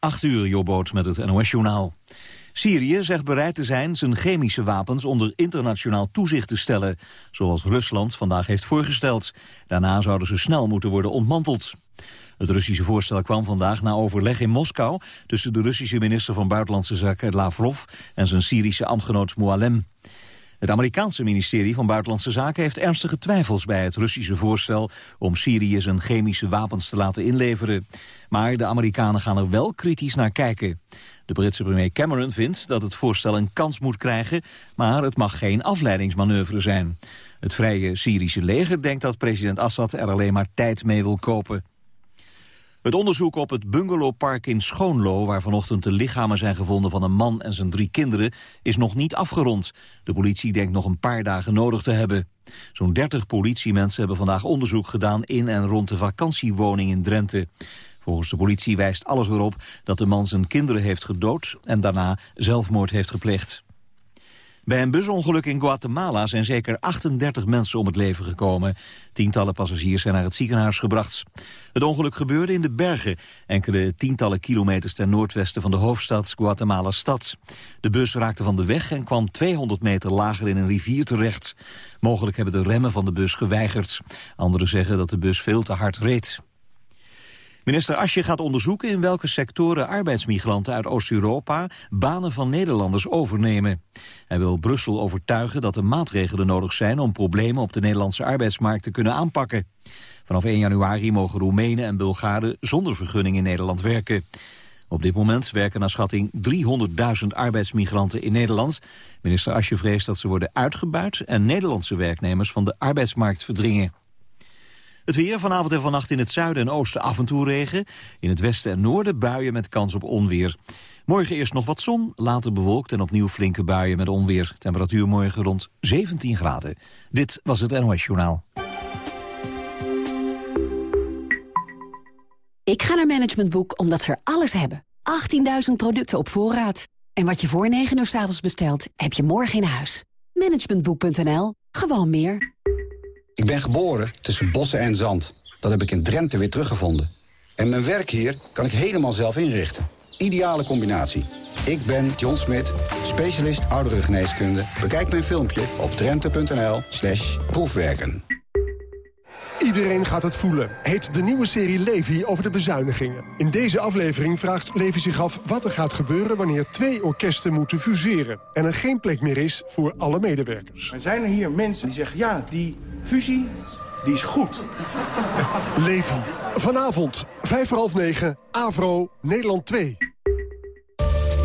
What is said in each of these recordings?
8 uur, Jobboot met het NOS-journaal. Syrië zegt bereid te zijn zijn chemische wapens onder internationaal toezicht te stellen, zoals Rusland vandaag heeft voorgesteld. Daarna zouden ze snel moeten worden ontmanteld. Het Russische voorstel kwam vandaag na overleg in Moskou tussen de Russische minister van Buitenlandse Zaken Lavrov en zijn Syrische ambtgenoot Moalem. Het Amerikaanse ministerie van Buitenlandse Zaken heeft ernstige twijfels bij het Russische voorstel om Syrië zijn chemische wapens te laten inleveren. Maar de Amerikanen gaan er wel kritisch naar kijken. De Britse premier Cameron vindt dat het voorstel een kans moet krijgen, maar het mag geen afleidingsmanoeuvre zijn. Het vrije Syrische leger denkt dat president Assad er alleen maar tijd mee wil kopen. Het onderzoek op het bungalowpark in Schoonlo... waar vanochtend de lichamen zijn gevonden van een man en zijn drie kinderen... is nog niet afgerond. De politie denkt nog een paar dagen nodig te hebben. Zo'n 30 politiemensen hebben vandaag onderzoek gedaan... in en rond de vakantiewoning in Drenthe. Volgens de politie wijst alles erop dat de man zijn kinderen heeft gedood... en daarna zelfmoord heeft gepleegd. Bij een busongeluk in Guatemala zijn zeker 38 mensen om het leven gekomen. Tientallen passagiers zijn naar het ziekenhuis gebracht. Het ongeluk gebeurde in de bergen, enkele tientallen kilometers ten noordwesten van de hoofdstad Guatemala-stad. De bus raakte van de weg en kwam 200 meter lager in een rivier terecht. Mogelijk hebben de remmen van de bus geweigerd. Anderen zeggen dat de bus veel te hard reed. Minister Asje gaat onderzoeken in welke sectoren arbeidsmigranten uit Oost-Europa banen van Nederlanders overnemen. Hij wil Brussel overtuigen dat er maatregelen nodig zijn om problemen op de Nederlandse arbeidsmarkt te kunnen aanpakken. Vanaf 1 januari mogen Roemenen en Bulgaren zonder vergunning in Nederland werken. Op dit moment werken naar schatting 300.000 arbeidsmigranten in Nederland. Minister Asje vreest dat ze worden uitgebuit en Nederlandse werknemers van de arbeidsmarkt verdringen. Het weer vanavond en vannacht in het zuiden en oosten af en toe regen. In het westen en noorden buien met kans op onweer. Morgen eerst nog wat zon, later bewolkt en opnieuw flinke buien met onweer. Temperatuur morgen rond 17 graden. Dit was het NOS Journaal. Ik ga naar Management Boek omdat ze er alles hebben. 18.000 producten op voorraad. En wat je voor 9 uur s avonds bestelt, heb je morgen in huis. Managementboek.nl. Gewoon meer. Ik ben geboren tussen bossen en zand. Dat heb ik in Drenthe weer teruggevonden. En mijn werk hier kan ik helemaal zelf inrichten. Ideale combinatie. Ik ben John Smit, specialist ouderengeneeskunde. Bekijk mijn filmpje op drenthe.nl proefwerken. Iedereen gaat het voelen, heet de nieuwe serie Levi over de bezuinigingen. In deze aflevering vraagt Levi zich af wat er gaat gebeuren... wanneer twee orkesten moeten fuseren... en er geen plek meer is voor alle medewerkers. Er zijn er hier mensen die zeggen, ja, die fusie, die is goed. Levi, vanavond, vijf voor half negen, Avro, Nederland 2.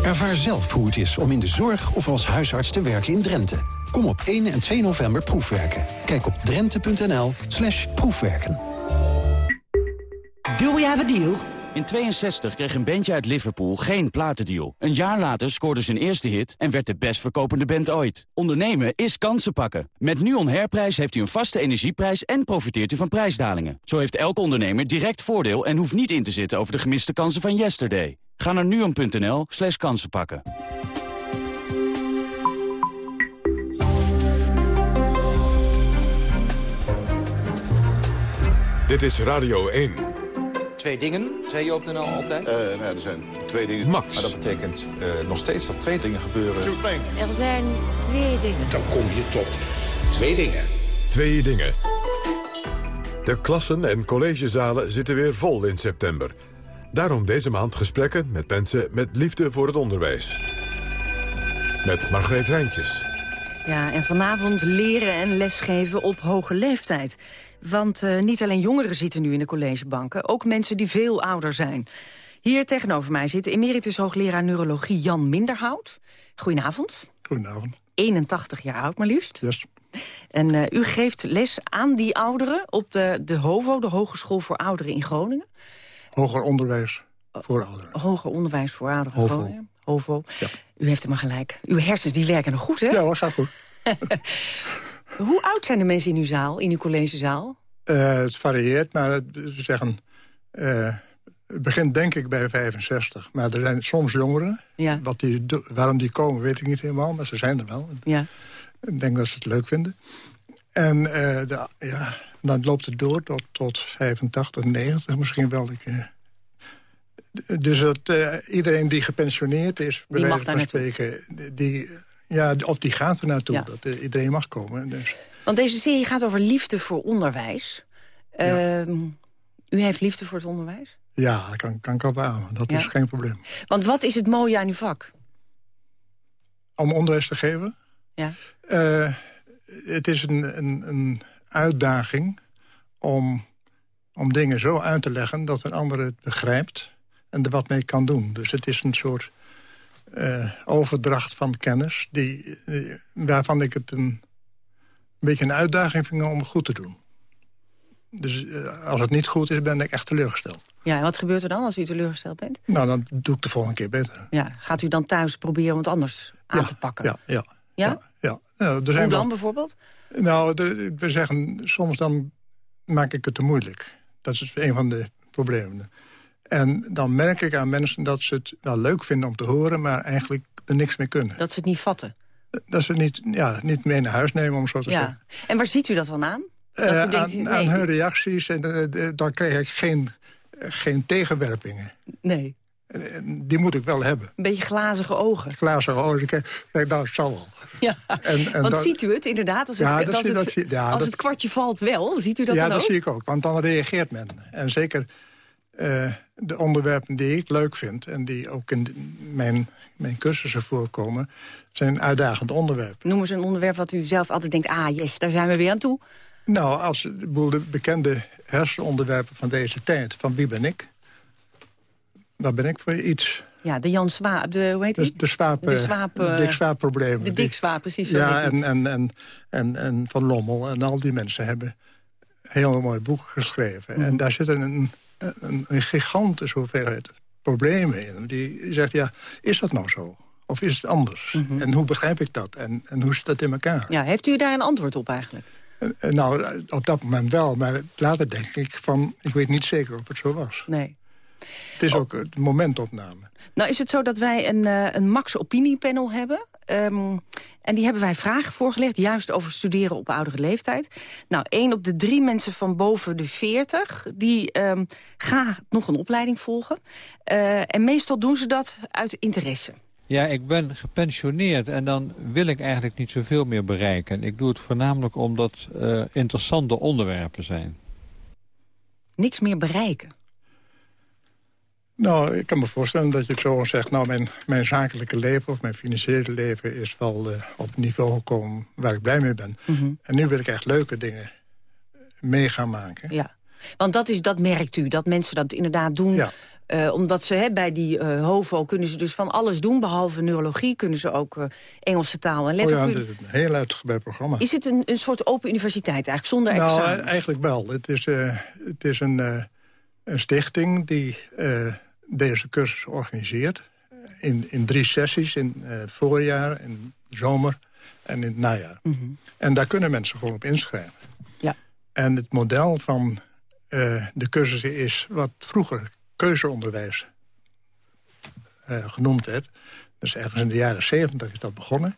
Ervaar zelf hoe het is om in de zorg of als huisarts te werken in Drenthe. Kom op 1 en 2 november proefwerken. Kijk op drenthe.nl slash proefwerken. Do we have a deal? In 62 kreeg een bandje uit Liverpool geen platendeal. Een jaar later scoorde zijn eerste hit en werd de best verkopende band ooit. Ondernemen is kansen pakken. Met NUON Herprijs heeft u een vaste energieprijs en profiteert u van prijsdalingen. Zo heeft elke ondernemer direct voordeel en hoeft niet in te zitten over de gemiste kansen van yesterday. Ga naar nuon.nl slash kansenpakken. Dit is Radio 1. Twee dingen, zei je op de NL altijd? Uh, nou, er zijn twee dingen. Max. Maar dat betekent uh, nog steeds dat twee dingen gebeuren. Er zijn twee dingen. Dan kom je tot twee dingen. Twee dingen. De klassen en collegezalen zitten weer vol in september. Daarom deze maand gesprekken met mensen met liefde voor het onderwijs. Met Margreet Rijntjes. Ja, en vanavond leren en lesgeven op hoge leeftijd. Want uh, niet alleen jongeren zitten nu in de collegebanken... ook mensen die veel ouder zijn. Hier tegenover mij zit emeritus hoogleraar neurologie Jan Minderhout. Goedenavond. Goedenavond. 81 jaar oud maar liefst. Yes. En uh, u geeft les aan die ouderen op de, de HOVO, de Hogeschool voor Ouderen in Groningen. Hoger onderwijs voor ouderen. Hoger onderwijs voor ouderen. HOVO. Groningen. HOVO. Ja. U heeft helemaal gelijk. Uw hersens die werken nog goed, hè? Ja hoor, gaat goed. Hoe oud zijn de mensen in uw zaal, in uw collegezaal? Uh, het varieert, maar we zeggen... Uh, het begint denk ik bij 65. Maar er zijn soms jongeren. Ja. Wat die, waarom die komen, weet ik niet helemaal. Maar ze zijn er wel. Ja. Ik denk dat ze het leuk vinden. En uh, de, ja, dan loopt het door tot, tot 85, 90 misschien wel. Ik, Dus dat, uh, iedereen die gepensioneerd is, bij die wijze van spreken... Die, ja, of die gaat er naartoe, dat uh, iedereen mag komen. Dus. Want deze serie gaat over liefde voor onderwijs. Ja. Uh, u heeft liefde voor het onderwijs? Ja, dat kan, kan ik al beamen. Dat ja. is geen probleem. Want wat is het mooie aan uw vak? Om onderwijs te geven? Ja. Het is een, een, een uitdaging om, om dingen zo uit te leggen... dat een ander het begrijpt en er wat mee kan doen. Dus het is een soort uh, overdracht van kennis... Die, uh, waarvan ik het een, een beetje een uitdaging vind om goed te doen. Dus uh, als het niet goed is, ben ik echt teleurgesteld. Ja, en wat gebeurt er dan als u teleurgesteld bent? Nou, dan doe ik de volgende keer beter. Ja, gaat u dan thuis proberen om het anders aan ja, te pakken? Ja, ja. Ja? ja, ja. Nou, er Hoe zijn dan wel, bijvoorbeeld? Nou, de, we zeggen soms dan maak ik het te moeilijk. Dat is een van de problemen. En dan merk ik aan mensen dat ze het wel leuk vinden om te horen... maar eigenlijk er niks mee kunnen. Dat ze het niet vatten? Dat ze het niet, ja, niet mee naar huis nemen, om zo te ja. zeggen. En waar ziet u dat dan aan? Dat Uh, denkt, aan, nee, aan hun reacties, en uh, dan krijg ik geen, geen tegenwerpingen. Nee. Die moet ik wel hebben. Een beetje glazige ogen. Glazige ogen. Nou, het zal wel. Ja, en, en want dan, ziet u het inderdaad? Als het, ja, dat, zie, het, dat zie, ja, als dat, het kwartje valt wel, ziet u dat ja, dan dat ook? zie ik ook, want dan reageert men. En zeker uh, de onderwerpen die ik leuk vind... en die ook in mijn, mijn cursussen voorkomen... zijn uitdagende onderwerpen. Noem eens een onderwerp wat u zelf altijd denkt... ah, yes, daar zijn we weer aan toe. Nou, als de bekende hersenonderwerpen van deze tijd... van wie ben ik? Daar ben ik voor iets... Ja, de Jan Swaap, de, hoe heet de, de Swaap, de uh, Dick Swaap problemen. De Dick Swaap, precies. Ja, en, en, en, en, en Van Lommel en al die mensen hebben heel mooi boeken geschreven. Mm. En daar zit een, een, een gigantische hoeveelheid problemen in. Die zegt, ja, is dat nou zo? Of is het anders? Mm -hmm. En hoe begrijp ik dat? En, en hoe zit dat in elkaar? Ja, heeft u daar een antwoord op eigenlijk? Uh, nou, op dat moment wel. Maar later denk ik van, ik weet niet zeker of het zo was. Nee. Het is oh. ook het momentopname. Nou is het zo dat wij een, uh, een Max Opiniepanel hebben. Um, en die hebben wij vragen voorgelegd, juist over studeren op oudere leeftijd. Nou, één op de drie mensen van boven de 40... die um, gaan nog een opleiding volgen. Uh, en meestal doen ze dat uit interesse. Ja, ik ben gepensioneerd en dan wil ik eigenlijk niet zoveel meer bereiken. Ik doe het voornamelijk omdat uh, interessante onderwerpen zijn. Niks meer bereiken? Nou, ik kan me voorstellen dat je het zo zegt... nou, mijn, mijn zakelijke leven of mijn financiële leven... is wel uh, op het niveau gekomen waar ik blij mee ben. Mhm. Mm -hmm. En nu wil ik echt leuke dingen mee gaan maken. Ja, want dat, is, dat merkt u, dat mensen dat inderdaad doen... Ja. Uh, omdat ze bij die uh, HOVO kunnen ze dus van alles doen... behalve neurologie kunnen ze ook uh, Engelse taal en letterkunde. Oh ja, een heel uitgebreid programma. Is het een, een soort open universiteit eigenlijk, zonder nou, examen? Nou, eigenlijk wel. Het is, het is een, een stichting die deze cursus organiseert. In, in drie sessies, in het voorjaar, in zomer en in het najaar. Mm -hmm. En daar kunnen mensen gewoon op inschrijven. Ja. En het model van de cursussen is wat vroeger keuzeonderwijs uh, genoemd werd. Dus ergens in de jaren zeventig is dat begonnen.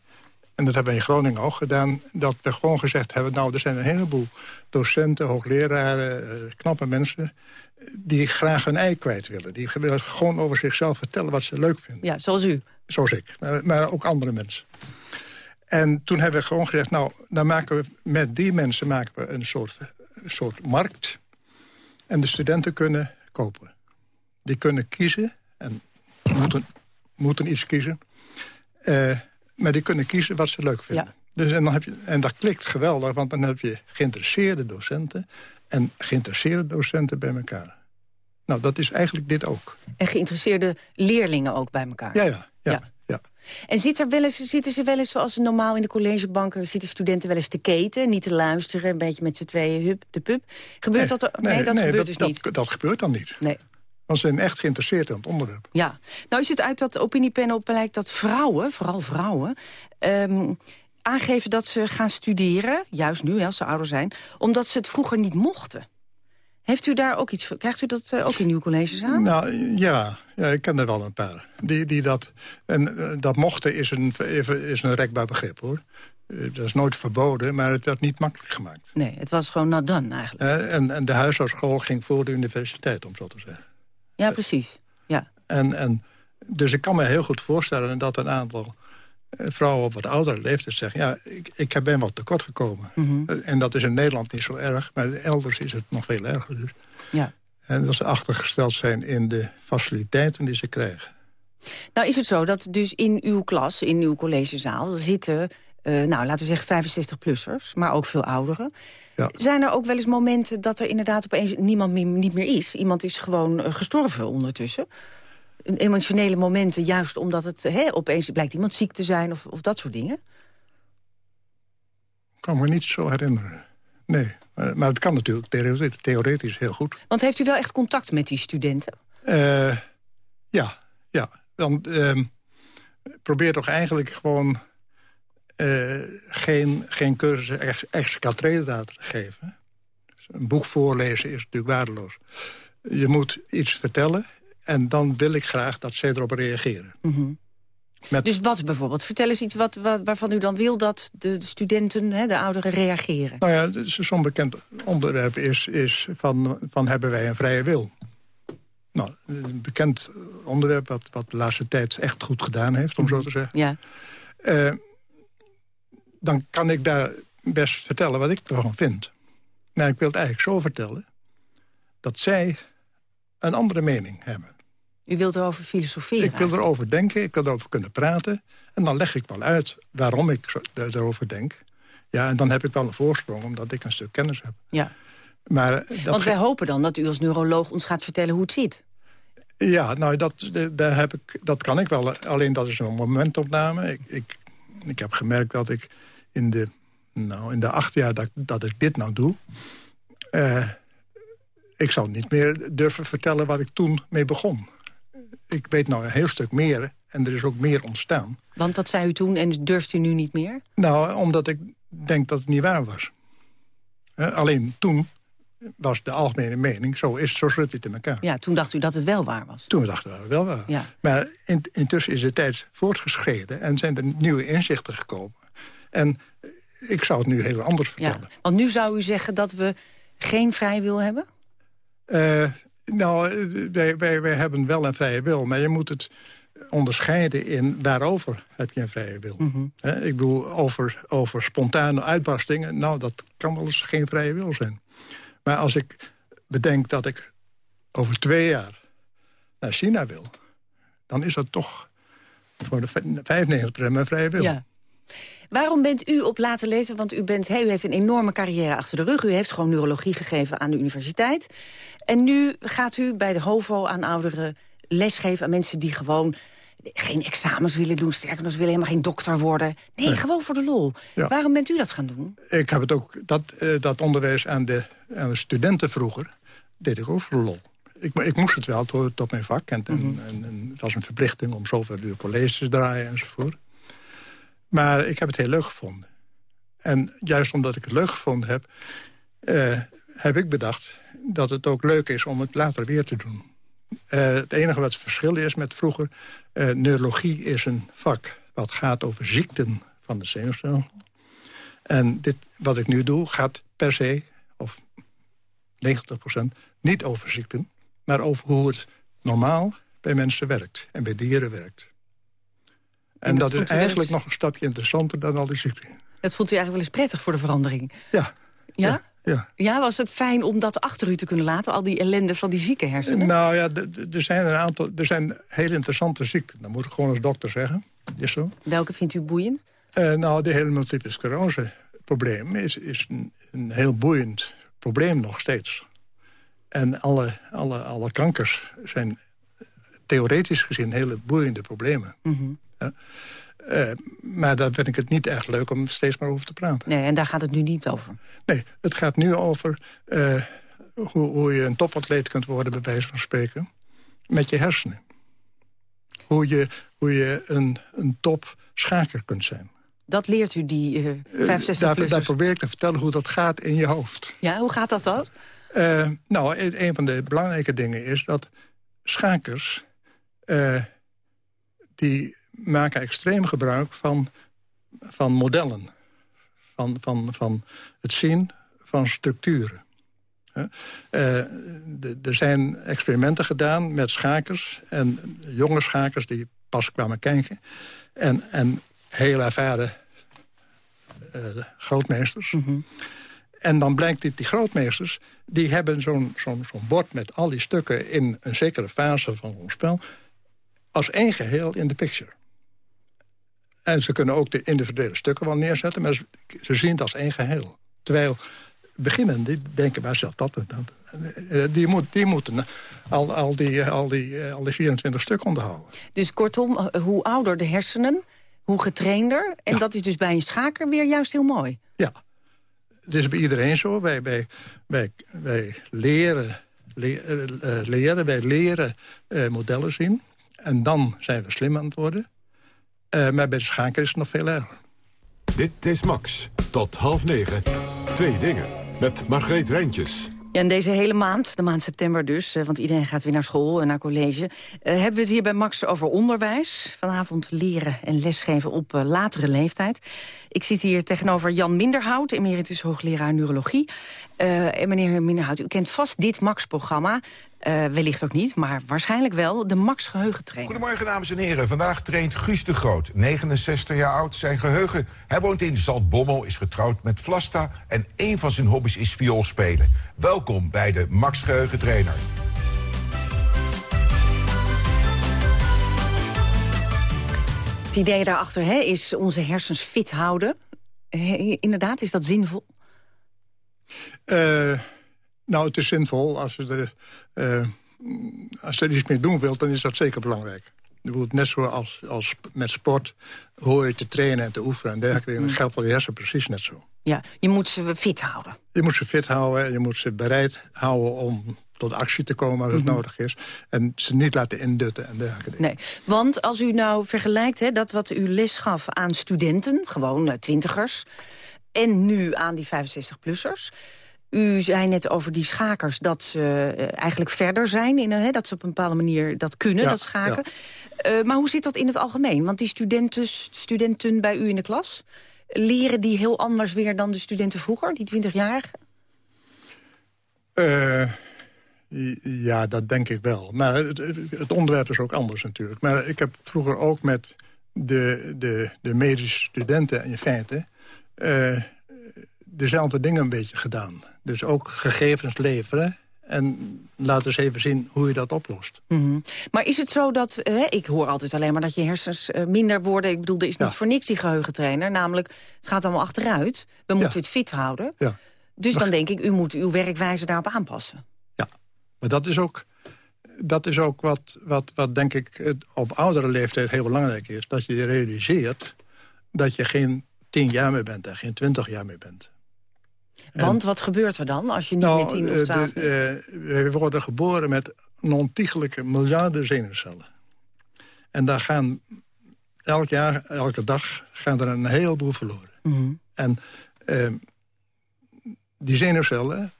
En dat hebben we in Groningen ook gedaan. Dat we gewoon gezegd hebben... nou, er zijn een heleboel docenten, hoogleraren, uh, knappe mensen... die graag hun ei kwijt willen. Die willen gewoon over zichzelf vertellen wat ze leuk vinden. Ja, zoals u. Zoals ik, maar, maar ook andere mensen. En toen hebben we gewoon gezegd... nou, dan maken we met die mensen maken we een soort, een soort markt. En de studenten kunnen kopen. Die kunnen kiezen en moeten, moeten iets kiezen. Uh, maar die kunnen kiezen wat ze leuk vinden. Ja. Dus en, dan heb je, en dat klikt geweldig, want dan heb je geïnteresseerde docenten... en geïnteresseerde docenten bij elkaar. Nou, dat is eigenlijk dit ook. En geïnteresseerde leerlingen ook bij elkaar. Ja, ja. ja, ja. ja. En zit er wel eens, zitten ze wel eens zoals normaal in de collegebanken... zitten studenten wel eens te keten, niet te luisteren... een beetje met z'n tweeën, hup, de pup. Gebeurt nee, dat er? Nee, nee dat nee, gebeurt dat, dus niet. Dat, dat gebeurt dan niet. Nee. Want ze zijn echt geïnteresseerd in het onderwerp. Ja. Nou is het uit dat opiniepanel blijkt dat vrouwen, vooral vrouwen... Um, aangeven dat ze gaan studeren, juist nu als ze ouder zijn... omdat ze het vroeger niet mochten. Heeft u daar ook iets van? Krijgt u dat uh, ook in uw colleges aan? Nou, ja. ja, ik ken er wel een paar. Die, die dat, en uh, dat mochten is een, is een rekbaar begrip, hoor. Uh, dat is nooit verboden, maar het werd niet makkelijk gemaakt. Nee, het was gewoon not done, eigenlijk. en, en de huishoudschool ging voor de universiteit, om zo te zeggen. Ja, precies. Ja. En, en, dus ik kan me heel goed voorstellen dat een aantal eh, vrouwen op wat oudere leeftijd zeggen... ja, ik, ik ben wat tekort gekomen. Mhm. Eh, En dat is in Nederland niet zo erg, maar elders is het nog veel erger. Dus. Ja. En dat ze achtergesteld zijn in de faciliteiten die ze krijgen. Nou is het zo dat dus in uw klas, in uw collegezaal... zitten, eh, nou laten we zeggen 65-plussers, maar ook veel ouderen. Ja. Zijn er ook wel eens momenten dat er inderdaad opeens niemand meer, niet meer is? Iemand is gewoon eh, gestorven ondertussen? Emotionele momenten, juist omdat het hè, opeens blijkt iemand ziek te zijn... of, of dat soort dingen? Ik kan me niet zo herinneren. Nee, maar, maar het kan natuurlijk theoretisch, heel goed. Want heeft u wel echt contact met die studenten? Eh, ja, ja. Dan ehm, probeer toch eigenlijk gewoon eh, geen, geen cursus ex, ex te geven. Dus een boek voorlezen is natuurlijk waardeloos. Je moet iets vertellen en dan wil ik graag dat zij erop reageren. Met- Dus wat bijvoorbeeld? Vertel eens iets wat, wat- waarvan u dan wil dat de studenten, hè, de ouderen, reageren. Nou ja, zo'n bekend onderwerp is, is van, van hebben wij een vrije wil? Nou, een bekend onderwerp wat, wat de laatste tijd echt goed gedaan heeft, om zo te zeggen. Ja. Eh, dan kan ik daar best vertellen wat ik ervan vind. Nou, ik wil het eigenlijk zo vertellen... dat zij een andere mening hebben. U wilt erover filosoferen. Ik wil erover denken, ik wil erover kunnen praten... en dan leg ik wel uit waarom ik erover denk. Ja, en dan heb ik wel een voorsprong, omdat ik een stuk kennis heb. Ja. Maar eh, Want wij hopen dan dat u als neuroloog ons gaat vertellen hoe het zit. Ja, nou, dat, daar heb ik, dat kan ik wel. Alleen dat is een momentopname. Ik, ik, ik heb gemerkt dat ik in de, nou, in de acht jaar dat, dat ik dit nou doe... eh, ik zou niet meer durven vertellen waar ik toen mee begon. Ik weet nou een heel stuk meer en er is ook meer ontstaan. Want wat zei u toen en durft u nu niet meer? Nou, omdat ik denk dat het niet waar was. Alleen toen was de algemene mening, zo, is, zo zit het in elkaar. Ja, toen dacht u dat het wel waar was. Toen dachten we wel waar. Ja. Maar in, intussen is de tijd voortgeschreden en zijn er nieuwe inzichten gekomen. En ik zou het nu heel anders vertellen. Ja. Want nu zou u zeggen dat we geen vrij wil hebben? Eh, nou, eh, wij, wij, wij hebben wel een vrije wil, maar je moet het onderscheiden in waarover heb je een vrije wil. Hè, ik bedoel, over, over spontane uitbarstingen, nou, dat kan wel eens geen vrije wil zijn. Maar als ik bedenk dat ik over twee jaar naar China wil... dan is dat toch voor de 95% mijn vrije wil. Ja. Waarom bent u op laten lezen? Want u, bent, hey, u heeft een enorme carrière achter de rug. U heeft gewoon neurologie gegeven aan de universiteit. En nu gaat u bij de HOVO aan ouderen lesgeven aan mensen die gewoon geen examens willen doen. Sterker nog, ze willen helemaal geen dokter worden. Nee, Nee. gewoon voor de lol. Ja. Waarom bent u dat gaan doen? Ik heb het ook, dat, eh, dat onderwijs aan de, aan de studenten vroeger, deed ik ook voor de lol. Ik, ik moest het wel tot, tot mijn vak. En, en, en, en het was een verplichting om zoveel uur college te draaien enzovoort. Maar ik heb het heel leuk gevonden. En juist omdat ik het leuk gevonden heb... eh, heb ik bedacht dat het ook leuk is om het later weer te doen. Eh, het enige wat het verschil is met vroeger... eh, neurologie is een vak wat gaat over ziekten van de zenuwstelsel. En dit, wat ik nu doe gaat per se, of 90% niet over ziekten... maar over hoe het normaal bij mensen werkt en bij dieren werkt. En, dat is eigenlijk eens- nog een stapje interessanter dan al die ziekten. Dat vond u eigenlijk wel eens prettig voor de verandering. Ja. Ja? Ja. Ja, was het fijn om dat achter u te kunnen laten? Al die ellende van die zieke hersenen? Nou ja, er zijn een aantal, er zijn heel interessante ziekten. Dat moet ik gewoon als dokter zeggen. Is zo. Welke vindt u boeiend? Eh, nou, de hele multiple sclerose probleem is, is een, een heel boeiend probleem nog steeds. En alle, alle, alle kankers zijn theoretisch gezien hele boeiende problemen. Mhm. Eh, maar daar vind ik het niet echt leuk om steeds maar over te praten. Nee, en daar gaat het nu niet over. Nee, het gaat nu over eh, hoe, hoe je een topatleet kunt worden, bij wijze van spreken, met je hersenen. Hoe je, hoe je een, een top schaker kunt zijn. Dat leert u die eh Eh, 65 daar, daar probeer ik te vertellen hoe dat gaat in je hoofd. Ja, hoe gaat dat dan? Nou, een van de belangrijke dingen is dat schakers... eh, die maken extreem gebruik van, van modellen. Van, van, van het zien van structuren. Uh, er zijn experimenten gedaan met schakers. En jonge schakers die pas kwamen kijken. En, en heel ervaren uh, grootmeesters. Mhm. En dan blijkt dat die grootmeesters... die hebben zo'n zo'n zo'n bord met al die stukken... in een zekere fase van ons spel... als één geheel in de picture. En ze kunnen ook de individuele stukken wel neerzetten... maar ze, zien het als één geheel. Terwijl beginnen, die denken bij zichzelf dat, dat, eh, die, moet, die moeten al, al, die, al, die, al die 24 stukken onderhouden. Dus kortom, eh, hoe ouder de hersenen, hoe getrainder. En dat is dus bij een schaker weer juist heel mooi. Ja, het is bij iedereen zo. Wij, wij, wij, wij leren, le, uh, leren, wij leren uh, modellen zien. En dan zijn we slim aan het worden. Uh, maar bij de schaker is het nog veel erger. Dit is Max. Tot half negen. Twee dingen. Met Margreet Rijntjes. Ja, en deze hele maand, de maand september dus, eh, want iedereen gaat weer naar school en naar college... Uh, hebben we het hier bij Max over onderwijs. Vanavond leren en lesgeven op uh, latere leeftijd. Ik zit hier tegenover Jan Minderhout, emeritus hoogleraar neurologie. en meneer Minderhout, u kent vast dit Max-programma. Uh, wellicht ook niet, maar waarschijnlijk wel de Max Geheugentraining. Goedemorgen, dames en heren. Vandaag traint Guus de Groot, 69 jaar oud. Zijn geheugen, hij woont in Zaltbommel, is getrouwd met Vlasta... en een van zijn hobby's is viool spelen. Welkom bij de Max Geheugentrainer. Het idee daarachter hè, is onze hersens fit houden. He, inderdaad, is dat zinvol? Uh... Nou, het is zinvol. Als je er, uh, als er iets mee doen wilt, dan is dat zeker belangrijk. Net zoals als met sport hoor je te trainen en te oefenen en dergelijke. Dat geldt voor je hersen precies net zo. Ja, je moet ze fit houden. Je moet ze fit houden en je moet ze bereid houden om tot actie te komen als het mm -hmm. nodig is. En ze niet laten indutten en dergelijke dingen. Nee, want als u nou vergelijkt hè, dat wat u les gaf aan studenten... gewoon uh, twintigers, en nu aan die 65-plussers... U zei net over die schakers dat ze uh, eigenlijk verder zijn. In, uh, dat ze op een bepaalde manier dat kunnen, ja, dat schaken. Ja. Uh, maar hoe zit dat in het algemeen? Want die studenten, studenten bij u in de klas... leren die heel anders weer dan de studenten vroeger, die 20-jarigen? ja, dat denk ik wel. Maar het, het, onderwerp is ook anders natuurlijk. Maar ik heb vroeger ook met de, de, de medische studenten in feite... dezelfde dingen een beetje gedaan. Dus ook gegevens leveren. En laat eens even zien hoe je dat oplost. Mm -hmm. Maar is het zo dat... Hè, ik hoor altijd alleen maar dat je hersens uh, minder worden. Ik bedoel, er is niet voor niks die geheugentrainer. Namelijk, het gaat allemaal achteruit. We moeten ja. het fit houden. Ja. Dus dan denk ik, u moet uw werkwijze daarop aanpassen. Ja, maar dat is ook, dat is ook wat, wat, wat denk ik op oudere leeftijd heel belangrijk is. Dat je realiseert dat je geen tien jaar meer bent en geen twintig jaar meer bent. Want wat gebeurt er dan als je niet nou, meer tien of twaalf bent? Uh, we worden geboren met ontiegelijke miljarden zenuwcellen. En daar gaan elk jaar, elke dag, gaan er een heleboel verloren. Mm -hmm. En uh, die zenuwcellen,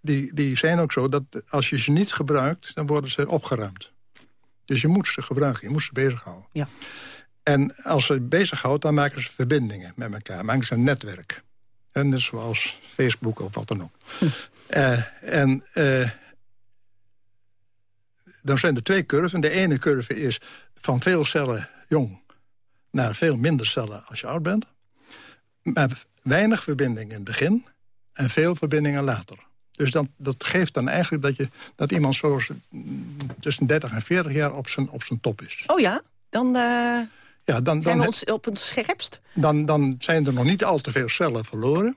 die, die zijn ook zo dat als je ze niet gebruikt... dan worden ze opgeruimd. Dus je moet ze gebruiken, je moet ze bezighouden. Ja. En als ze bezighoudt, dan maken ze verbindingen met elkaar. Maken ze een netwerk. En net zoals Facebook of wat dan ook. Hm. Uh, en uh, dan zijn er twee curven. De ene curve is van veel cellen jong naar veel minder cellen als je oud bent. Maar weinig verbinding in het begin en veel verbindingen later. Dus dat, dat geeft dan eigenlijk dat, je, dat iemand zo tussen 30 en 40 jaar op zijn, op zijn top is. Oh ja? Dan... Uh... Ja, dan, zijn dan, we ons op het scherpst? Dan, dan zijn er nog niet al te veel cellen verloren.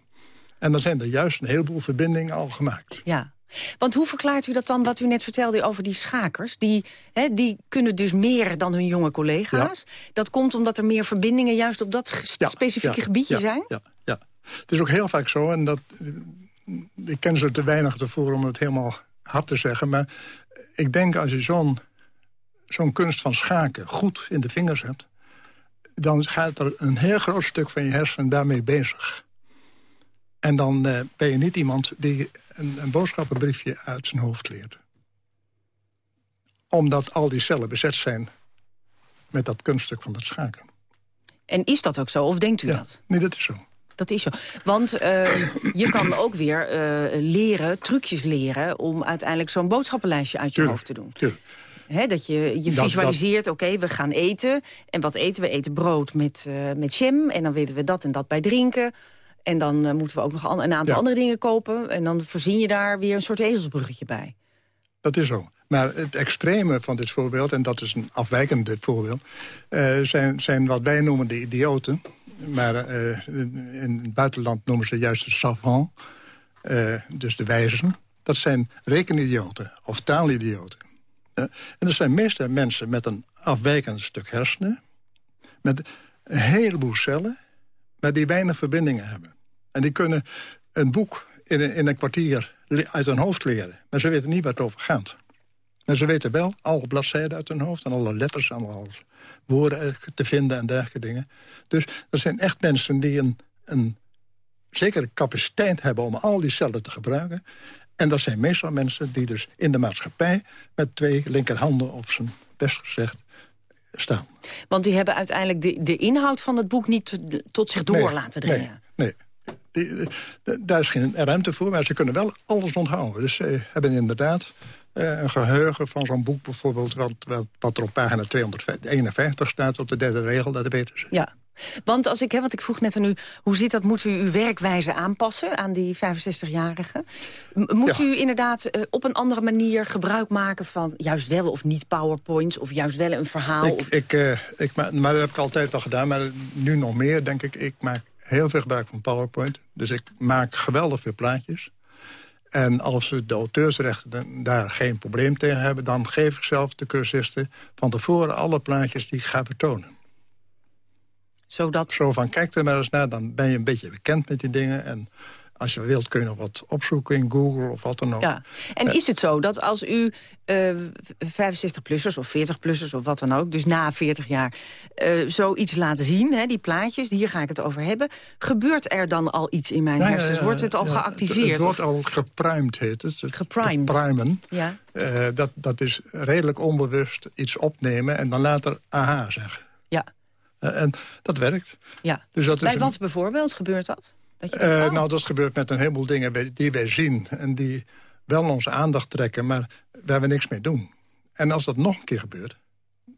En dan zijn er juist een heleboel verbindingen al gemaakt. Ja. Want hoe verklaart u dat dan, wat u net vertelde over die schakers? Die, hè, die kunnen dus meer dan hun jonge collega's. Ja. Dat komt omdat er meer verbindingen juist op dat ja, specifieke ja, gebiedje zijn? Ja, ja. Het is ook heel vaak zo, en dat, ik ken ze te weinig ervoor om het helemaal hard te zeggen... maar ik denk als je zo'n zo'n kunst van schaken goed in de vingers hebt dan gaat er een heel groot stuk van je hersenen daarmee bezig. En dan uh, ben je niet iemand die een, een boodschappenbriefje uit zijn hoofd leert. Omdat al die cellen bezet zijn met dat kunststuk van het schaken. En is dat ook zo, of denkt u ja, dat? Nee, dat is zo. dat is zo. Want eh, je kan ook weer eh, leren, trucjes leren... om uiteindelijk zo'n boodschappenlijstje uit je hoofd te doen. He, dat je, je visualiseert, oké, we gaan eten. En wat eten we? eten brood met, uh, met jam. En dan willen we dat en dat bij drinken. En dan moeten we ook nog een aantal andere dingen kopen. En dan voorzien je daar weer een soort ezelsbruggetje bij. Dat is zo. Maar het extreme van dit voorbeeld, en dat is een afwijkende voorbeeld... Uh, zijn, zijn wat wij noemen de idioten. Maar in het buitenland noemen ze juist de savant. Uh, dus de wijzen. Dat zijn rekenidioten of taalidioten. En dat zijn meestal mensen met een afwijkend stuk hersenen... met een heleboel cellen, maar die weinig verbindingen hebben. En die kunnen een boek in een, in een kwartier uit hun hoofd leren. Maar ze weten niet waar het over gaat. Maar ze weten wel alle bladzijden uit hun hoofd... en alle letters en woorden te vinden en dergelijke dingen. Dus er zijn echt mensen die een, een zekere capaciteit hebben... om al die cellen te gebruiken. En dat zijn meestal mensen die dus in de maatschappij... met twee linkerhanden op zijn best gezegd staan. Want die hebben uiteindelijk de, de inhoud van het boek niet tot zich door laten dringen. Nee, nee. daar is geen ruimte voor, maar ze kunnen wel alles onthouden. Dus ze hebben inderdaad uh, een geheugen van zo'n boek bijvoorbeeld... Wat, wat, er op pagina 251 staat op de derde regel, dat weten ze. Ja. Want als ik, hè, want ik vroeg net aan u, hoe zit dat? Moet u uw werkwijze aanpassen aan die 65-jarigen? Moet u inderdaad uh, op een andere manier gebruik maken van juist wel of niet powerpoints... of juist wel een verhaal? Ik, ik, uh, ik, maar dat heb ik altijd wel gedaan, maar nu nog meer, denk ik. Ik maak heel veel gebruik van powerpoint. Dus ik maak geweldig veel plaatjes. En als de auteursrechten daar geen probleem tegen hebben... dan geef ik zelf de cursisten van tevoren alle plaatjes die ik ga vertonen. Zodat... Zo van, kijk er maar eens naar, dan ben je een beetje bekend met die dingen... en als je wilt kun je nog wat opzoeken in Google of wat dan ook. Ja. En is het zo dat als u uh, 65-plussers of 40-plussers of wat dan ook... dus na 40 jaar uh, zoiets laat zien, hè, die plaatjes, hier ga ik het over hebben... gebeurt er dan al iets in mijn hersens? wordt het al geactiveerd? Het, wordt al gepruimd, heet het. Geprimed. Primen. Ja. Uh, dat, dat is redelijk onbewust iets opnemen en dan later aha zeggen. Ja. Uh, en dat werkt. Ja. Dus dat Bij wat bijvoorbeeld gebeurt dat? Dat je uh, nou, dat gebeurt met een heleboel dingen die wij zien... en die wel onze aandacht trekken, maar waar we niks mee doen. En als dat nog een keer gebeurt,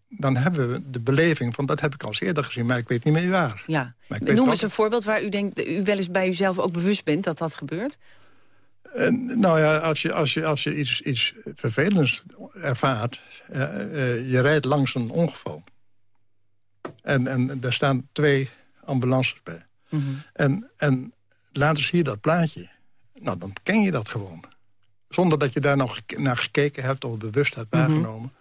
dan hebben we de beleving van... dat heb ik al eerder gezien, maar ik weet niet meer waar. Ja. Noem eens een voorbeeld waar u denkt... u wel eens bij uzelf ook bewust bent dat dat gebeurt. Uh, nou ja, als je, als je, als je iets, iets vervelends ervaart... Uh, je rijdt langs een ongeval. En, en daar staan twee ambulances bij. Mm -hmm. En, en later zie je dat plaatje. Nou, dan ken je dat gewoon. Zonder dat je daar nog naar gekeken hebt of bewust hebt mhm. waargenomen.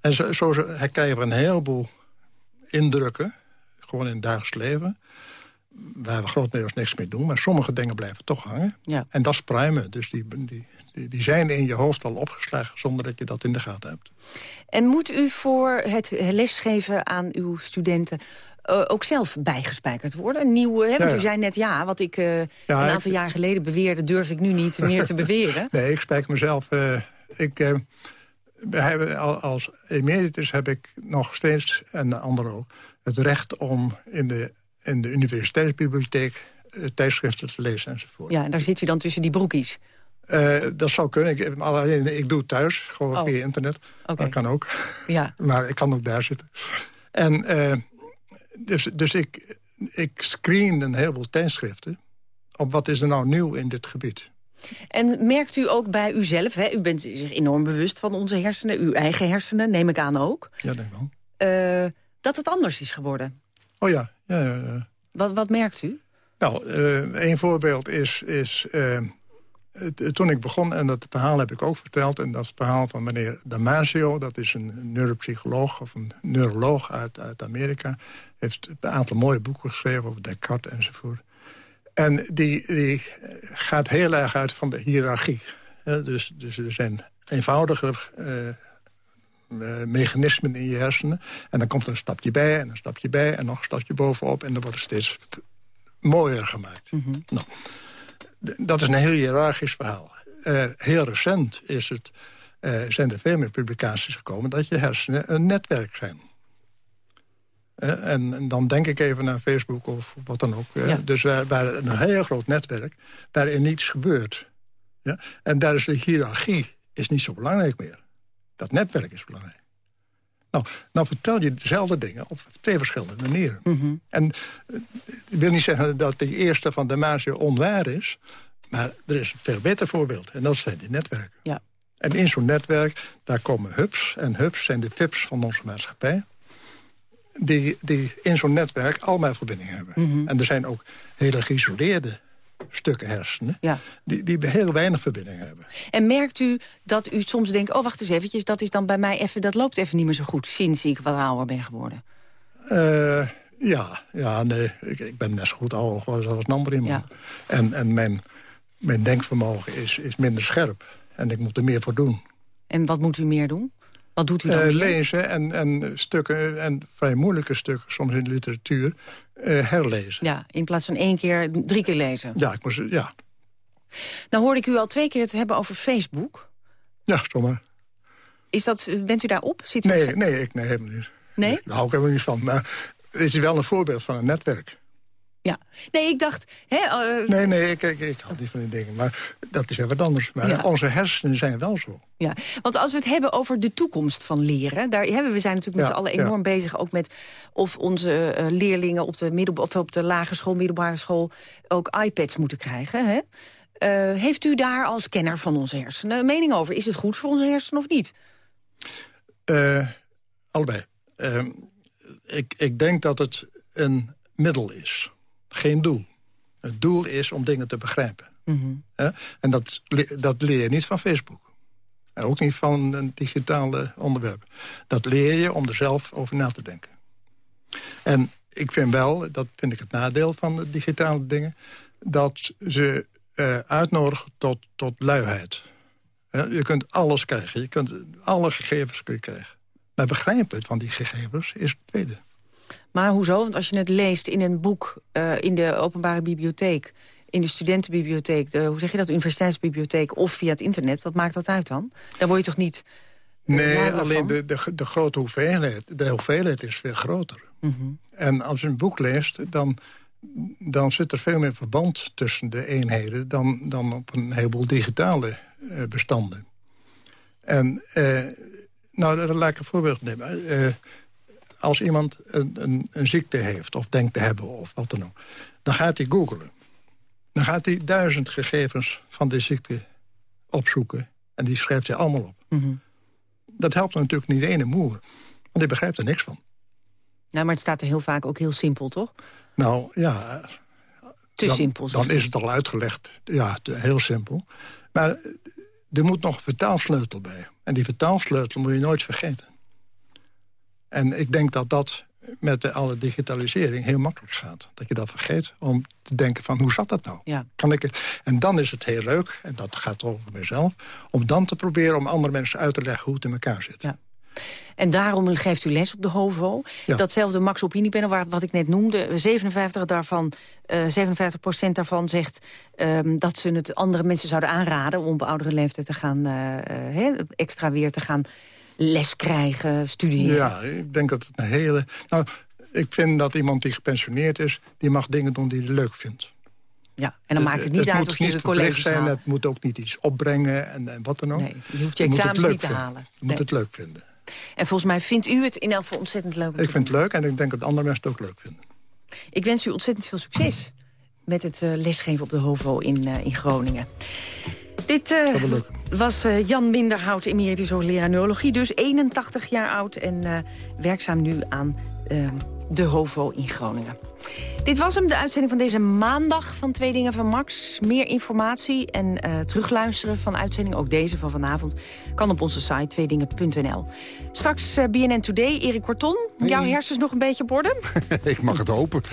En zo, zo krijgen we een heleboel indrukken. Gewoon in het dagelijks leven. Waar we grotendeels niks mee doen. Maar sommige dingen blijven toch hangen. Ja. En dat is primen. Dus die, die, die, zijn in je hoofd al opgeslagen zonder dat je dat in de gaten hebt. En moet u voor het lesgeven aan uw studenten uh, ook zelf bijgespijkerd worden? Nieuwe, hè? Want u zei net ja, wat ik uh, een aantal jaar geleden beweerde... durf ik nu niet meer te beweren. nee, ik spijker mezelf. Uh, ik, als emeritus heb ik nog steeds, en de anderen ook... het recht om in de, in de universiteitsbibliotheek tijdschriften te lezen enzovoort. Ja, en daar zit u dan tussen die broekies? Uh, dat zou kunnen. Ik, ik doe het thuis, gewoon oh. via internet. Okay. Dat kan ook. Ja. maar ik kan ook daar zitten. En uh, dus, dus ik, ik screen een heleboel tijdschriften... op wat is er nou nieuw in dit gebied. En merkt u ook bij uzelf, hè, u bent zich enorm bewust van onze hersenen... uw eigen hersenen, neem ik aan ook... Ja, denk wel. Uh, dat het anders is geworden? Oh ja, ja, ja. ja. Wat, wat merkt u? Nou, uh, een voorbeeld is... is uh, toen ik begon, en dat verhaal heb ik ook verteld... en dat is het verhaal van meneer Damasio... dat is een neuropsycholoog of een neuroloog uit, uit Amerika... heeft een aantal mooie boeken geschreven over Descartes enzovoort. En die, die gaat heel erg uit van de hiërarchie. dus, dus er zijn eenvoudige uh, mechanismen in je hersenen. En dan komt er een stapje bij en een stapje bij... en nog een stapje bovenop en dan wordt het steeds mooier gemaakt. Mm -hmm. nou, dat is een heel hiërarchisch verhaal. Uh, heel recent is het, uh, zijn er veel meer publicaties gekomen... dat je hersenen een netwerk zijn. Eh, en, en, dan denk ik even naar Facebook of wat dan ook. Ja. Dus waar, waar, een heel groot netwerk, waarin niets gebeurt. Ja? En daar is de hiërarchie is niet zo belangrijk meer. Dat netwerk is belangrijk. Nou, nou vertel je dezelfde dingen op twee verschillende manieren. Mhm. En eh, ik wil niet zeggen dat de eerste van de Maasje onwaar is... maar er is een veel beter voorbeeld. En dat zijn die netwerken. Ja. En in zo'n netwerk, daar komen hubs. En hubs zijn de VIP's van onze maatschappij. Die, die in zo'n netwerk allemaal verbindingen hebben. Mhm. En er zijn ook hele geïsoleerde stukken hersenen... Ja. Die, die heel weinig verbindingen hebben. En merkt u dat u soms denkt... oh, wacht eens eventjes, dat is dan bij mij even... dat loopt even niet meer zo goed sinds ik wat ouder ben geworden? Uh, ja, ja nee, ik, ik, ben net zo goed ouder geworden als een ander iemand. Ja. En, en mijn, mijn denkvermogen is, is minder scherp. En ik moet er meer voor doen. En wat moet u meer doen? Wat doet u dan meer? Lezen en, en stukken, en vrij moeilijke stukken, soms in de literatuur, uh, herlezen. Ja, in plaats van één keer, drie keer lezen. Ja, ik moest, ja. Nou hoorde ik u al twee keer het hebben over Facebook. Ja, zomaar. Is dat, bent u daarop? Zit u nee, nee, ik, nee, helemaal niet. Nee? Daar hou ik helemaal niet van. Maar het is wel een voorbeeld van een netwerk. Ja. Nee, ik dacht... Hè, uh... Nee, nee, ik, ik, ik hou niet van die dingen. Maar dat is even wat anders. Maar Ja. onze hersenen zijn wel zo. Ja, want als we het hebben over de toekomst van leren... daar hebben we zijn natuurlijk met Ja, z'n allen ja. enorm bezig... ook met of onze eh, leerlingen op de, middel, of op de lagere school, middelbare school... ook iPads moeten krijgen. Hè? Eh, heeft u daar als kenner van onze hersenen een mening over? Is het goed voor onze hersenen of niet? Eh, allebei. Ehm, ik, ik denk dat het een middel is. Geen doel. Het doel is om dingen te begrijpen. Hè? En dat, dat leer je niet van Facebook. En ook niet van een digitale onderwerp. Dat leer je om er zelf over na te denken. En ik vind wel, dat vind ik het nadeel van de digitale dingen... dat ze eh, uitnodigen tot, tot luiheid. Je kunt alles krijgen. Je kunt alle gegevens kun je krijgen. Maar begrijpen van die gegevens is het tweede. Maar hoezo? Want als je het leest in een boek eh, in de openbare bibliotheek... in de studentenbibliotheek, de, hoe zeg je dat, universiteitsbibliotheek... of via het internet, wat maakt dat uit dan? Daar word je toch niet... eh, Nee, alleen de, de, de grote hoeveelheid, de hoeveelheid is veel groter. Mhm. En als je een boek leest, dan, dan zit er veel meer verband tussen de eenheden... dan, dan op een heleboel digitale eh, bestanden. En, eh, nou, dan laat ik een voorbeeld nemen. Als iemand een, een, een ziekte heeft, of denkt te hebben, of wat dan ook... dan gaat hij googlen. Dan gaat hij duizend gegevens van die ziekte opzoeken. En die schrijft hij allemaal op. Mhm. Dat helpt natuurlijk niet de ene moer. Want die begrijpt er niks van. Nou, maar het staat er heel vaak ook heel simpel, toch? Nou, ja... Te dan, simpel. Dan is het al uitgelegd. Ja, te- heel simpel. Maar eh, er moet nog een vertaalsleutel bij. En die vertaalsleutel moet je nooit vergeten. En ik denk dat dat met de alle digitalisering heel makkelijk gaat. Dat je dat vergeet om te denken van hoe zat dat nou? Ja. Kan ik? En dan is het heel leuk, en dat gaat over mezelf... om dan te proberen om andere mensen uit te leggen hoe het in elkaar zit. Ja. En daarom geeft u les op de HOVO. Ja. Datzelfde Max Opiniepanel, waar- wat ik net noemde. 57, daarvan, eh 57% daarvan zegt ehm, dat ze het andere mensen zouden aanraden... om op oudere leeftijd te gaan, eh, eh, extra weer te gaan les krijgen, studeren. Ja, ik denk dat het een hele... Nou, ik vind dat iemand die gepensioneerd is... die mag dingen doen die hij leuk vindt. Ja, en dan maakt het niet uit of je de colleges zijn, haalt. Het moet ook niet iets opbrengen en, en wat dan ook. Nee, je hoeft je het examens niet te vinden. halen. Je moet het leuk vinden. En volgens mij vindt u het in elk geval ontzettend leuk. Ik vind het leuk en ik denk dat andere mensen het ook leuk vinden. Ik wens u ontzettend veel succes met het eh, lesgeven op de HOVO in, eh, in Groningen. Dit eh, was eh, Jan Minderhout, emeritus hoogleraar neurologie. Dus 81 jaar oud en eh, werkzaam nu aan eh, de HOVO in Groningen. Dit was hem, de uitzending van deze maandag van Twee Dingen van Max. Meer informatie en eh, terugluisteren van uitzending, ook deze van vanavond... kan op onze site tweedingen.nl. Straks eh, BNN Today, Erik Korton. Jouw hersens nog een beetje op orde? ik mag het hopen.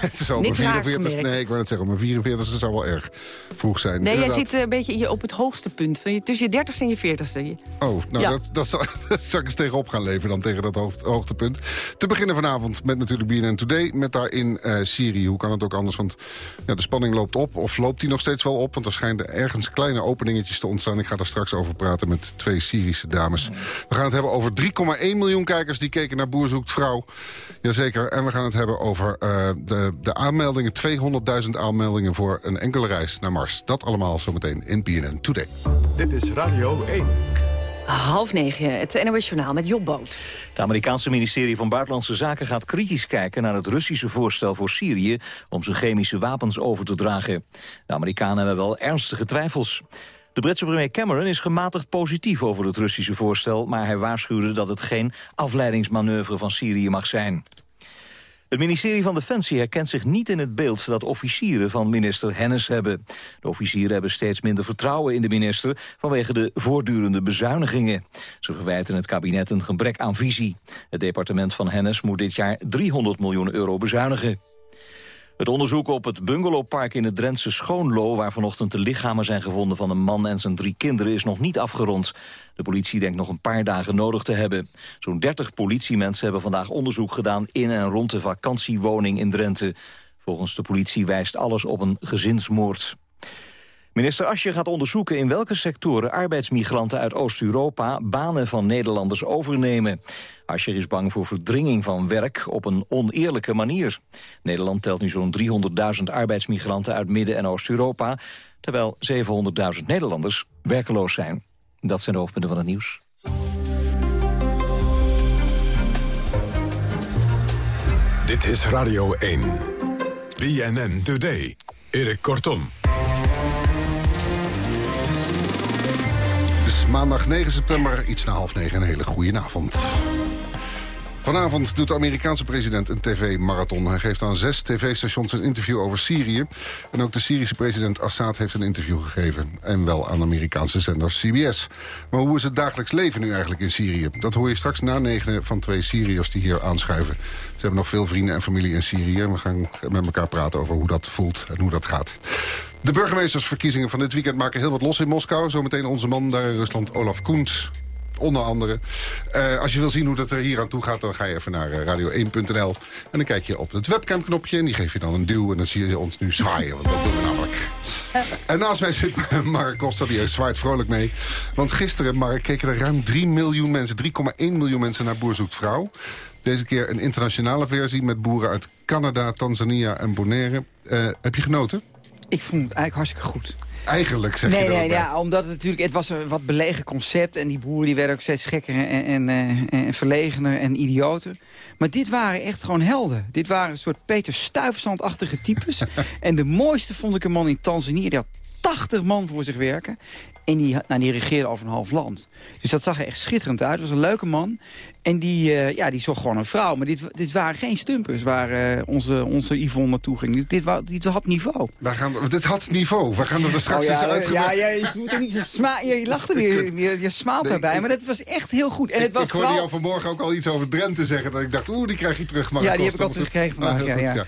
het is raars 44 gemerkt. Nee, ik wou net zeggen, mijn 44 zou wel erg vroeg zijn. Nee, jij zit eh, een beetje je- op het hoogste punt. Van je, tussen je 30ste en je 40ste. Oh, nou, Ja. dat, dat zal, dat zal ik eens tegenop gaan leven dan, tegen dat hoogte- hoogtepunt. Te beginnen vanavond met natuurlijk BNN Today... met daarin eh Syrië. Hoe kan het ook anders? Want ja, de spanning loopt op. Of loopt die nog steeds wel op? Want er schijnen ergens kleine openingetjes te ontstaan. Ik ga daar straks over praten met twee Syrische dames. We gaan het hebben over 3,1 miljoen kijkers die keken naar Boer zoekt vrouw. Jazeker. En we gaan het hebben over uh, de, de aanmeldingen. 200.000 aanmeldingen voor een enkele reis naar Mars. Dat allemaal zometeen in PNN Today. Dit is Radio 1. Half negen, het NOS Journaal met Job Boot. Het Amerikaanse ministerie van Buitenlandse Zaken gaat kritisch kijken naar het Russische voorstel voor Syrië om zijn chemische wapens over te dragen. De Amerikanen hebben wel ernstige twijfels. De Britse premier Cameron is gematigd positief over het Russische voorstel... maar hij waarschuwde dat het geen afleidingsmanoeuvre van Syrië mag zijn. Het ministerie van Defensie herkent zich niet in het beeld dat officieren van minister Hennis hebben. De officieren hebben steeds minder vertrouwen in de minister vanwege de voortdurende bezuinigingen. Ze verwijten het kabinet een gebrek aan visie. Het departement van Hennis moet dit jaar 300 miljoen euro bezuinigen. Het onderzoek op het bungalowpark in het Drentse Schoonlo... waar vanochtend de lichamen zijn gevonden van een man en zijn drie kinderen... is nog niet afgerond. De politie denkt nog een paar dagen nodig te hebben. Zo'n 30 politiemensen hebben vandaag onderzoek gedaan... in en rond de vakantiewoning in Drenthe. Volgens de politie wijst alles op een gezinsmoord. Minister Asje gaat onderzoeken in welke sectoren arbeidsmigranten uit Oost-Europa banen van Nederlanders overnemen. Asje is bang voor verdringing van werk op een oneerlijke manier. Nederland telt nu zo'n 300.000 arbeidsmigranten uit Midden- en Oost-Europa, terwijl 700.000 Nederlanders werkeloos zijn. Dat zijn de hoofdpunten van het nieuws. Dit is Radio 1. BNN Today. Erik Kortom. Maandag 9 september, iets na half negen. Een hele goede avond. Vanavond doet de Amerikaanse president een tv-marathon. Hij geeft aan zes tv-stations een interview over Syrië. En ook de Syrische president Assad heeft een interview gegeven. En wel aan Amerikaanse zender CBS. Maar hoe is het dagelijks leven nu eigenlijk in Syrië? Dat hoor je straks na negen van twee Syriërs die hier aanschuiven. Ze hebben nog veel vrienden en familie in Syrië. We gaan met elkaar praten over hoe dat voelt en hoe dat gaat. De burgemeestersverkiezingen van dit weekend maken heel wat los in Moskou. Zometeen onze man daar in Rusland, Olaf Koens onder andere. Uh, als je wil zien hoe dat er hier aan toe gaat... dan ga je even naar radio1.nl. En dan kijk je op het webcamknopje... en die geef je dan een duw en dan zie je ons nu zwaaien. Want dat doen we namelijk. En naast mij zit Mark Koster, die zwaait vrolijk mee. Want gisteren, Mark, keken er ruim 3 miljoen mensen... 3,1 miljoen mensen naar Boer Zoekt Vrouw. Deze keer een internationale versie met boeren uit Canada, Tanzania en Bonaire. Uh, heb je genoten? Ik vond het eigenlijk hartstikke goed. Eigenlijk zeg nee, je Nee, ja, omdat het natuurlijk, het was een wat belegen concept. En die boeren die werden ook steeds gekker en, en, en, verlegener en idioter. Maar dit waren echt gewoon helden. Dit waren een soort Peter Stuyvesant-achtige types. en de mooiste vond ik een man in Tanzania. Die had 80 man voor zich werken. En die, nou, die regeerde over een half land. Dus dat zag er echt schitterend uit. Het was een leuke man. En die, uh, ja, die zocht gewoon een vrouw. Maar dit, dit waren geen stumpers waar uh, onze, onze Yvonne naartoe ging. Dit, dit, dit had niveau. Waar gaan, dit had niveau. We gaan er straks oh, ja, eens uit. Ja, ja, je, moet er niet sma je lacht er weer. Je, je smaalt nee, daarbij. Ik, maar dat was echt heel goed. En ik, het was ik hoorde jou vanmorgen ook al iets over Drenthe zeggen. Dat ik dacht, oeh, die krijg je terug. Maar ja, die heb ik al teruggekregen vandaag. Ah, ja, ja.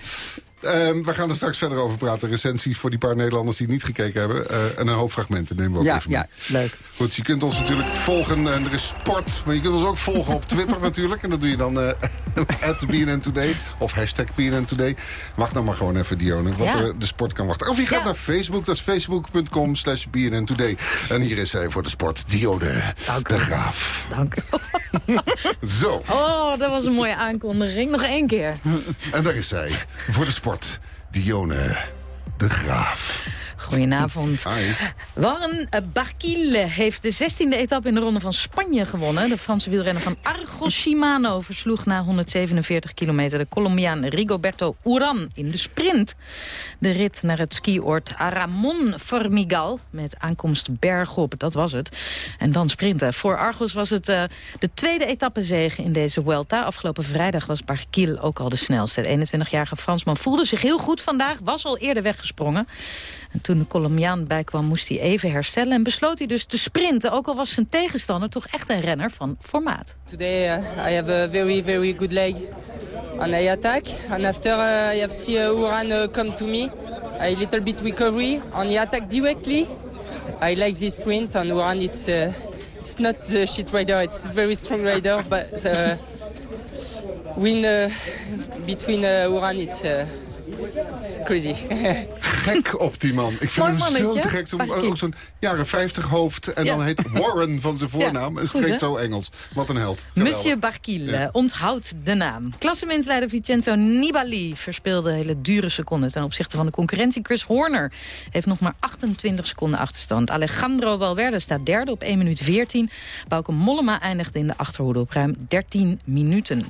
Um, we gaan er straks verder over praten. Recensies voor die paar Nederlanders die niet gekeken hebben. Uh, en een hoop fragmenten nemen we ook ja, even Ja, leuk. Goed, je kunt ons natuurlijk volgen. En er is sport. Maar je kunt ons ook volgen op Twitter natuurlijk. En dat doe je dan uh, BNN Today. Of hashtag BNN Today. Wacht nou maar gewoon even, Dione. Wat ja. de sport kan wachten. Of je gaat naar Facebook. Dat is facebook.com slash BNN Today. En hier is zij voor de sport. Diode Dank de Graaf. Dank Zo. Oh, dat was een mooie aankondiging. Nog één keer. En daar is zij voor de sport. Dione de Graaf. Goedenavond. Hi. Warren Barkil heeft de 16e etappe in de Ronde van Spanje gewonnen. De Franse wielrenner van Argos Shimano versloeg na 147 kilometer... de Colombiaan Rigoberto Uran in de sprint. De rit naar het skioord Aramon Formigal met aankomst bergop, dat was het. En dan sprinten. Voor Argos was het uh, de tweede etappezege in deze Vuelta. Afgelopen vrijdag was Barkil ook al de snelste. De 21-jarige Fransman voelde zich heel goed vandaag, was al eerder weggesprongen. En toen de Colombiaan bijkwam moest hij even herstellen... en besloot hij dus te sprinten, ook al was zijn tegenstander toch echt een renner van formaat. Today uh, I have a very, very good leg. And I attack. And after uh, I have see uh, Uran come to me. A little bit recovery. And he attack directly. I like this sprint. And Uran, it's, uh, it's not the shit rider. It's a very strong rider. But win between Uran, it's... It's crazy. Gek op die man. Ik vind Mooi hem zo te gek. Zo, ook zo'n jaren 50 hoofd. En Ja. dan heet Warren van zijn voornaam. Ja, en spreekt zo Engels. Wat een held. Geweldig. Monsieur Barkil, Ja. eh, onthoud de naam. Klassementsleider Vincenzo Nibali verspeelde hele dure seconden... ten opzichte van de concurrentie. Chris Horner heeft nog maar 28 seconden achterstand. Alejandro Valverde staat derde op 1 minuut 14. Bauke Mollema eindigde in de achterhoede op ruim 13 minuten.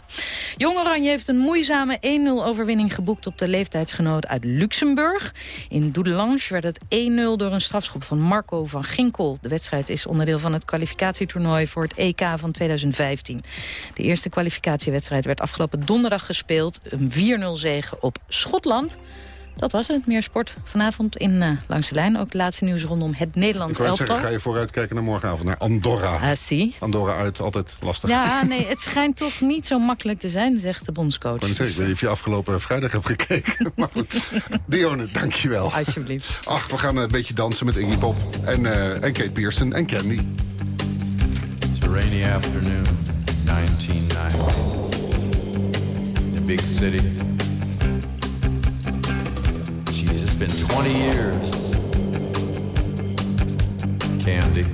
Jong Oranje heeft een moeizame 1-0 overwinning geboekt... op de leeftijdsgenoot uit Luxemburg. In Doudelange werd het 1-0 door een strafschop van Marco van Ginkel. De wedstrijd is onderdeel van het kwalificatietoernooi voor het EK van 2015. De eerste kwalificatiewedstrijd werd afgelopen donderdag gespeeld. Een 4-0 zege op Schotland. Dat was het. Meer sport vanavond in eh, Langs de Lijn. Ook het laatste nieuws rondom het Nederlands elftal. zeggen, ga je vooruitkijken naar morgenavond. Naar Andorra. Ah, zie. Andorra uit, altijd lastig. Ja, nee, het schijnt toch niet zo makkelijk te zijn, zegt de bondscoach. Ik zeggen, ik weet niet of je afgelopen vrijdag hebt gekeken. maar goed. Dione, dankjewel. Alsjeblieft. Ach, we gaan een beetje dansen met Iggy Pop. En, eh, en Kate Pearson en Candy. It's a rainy afternoon, 1990. In a big city. Been 20 years. Candy.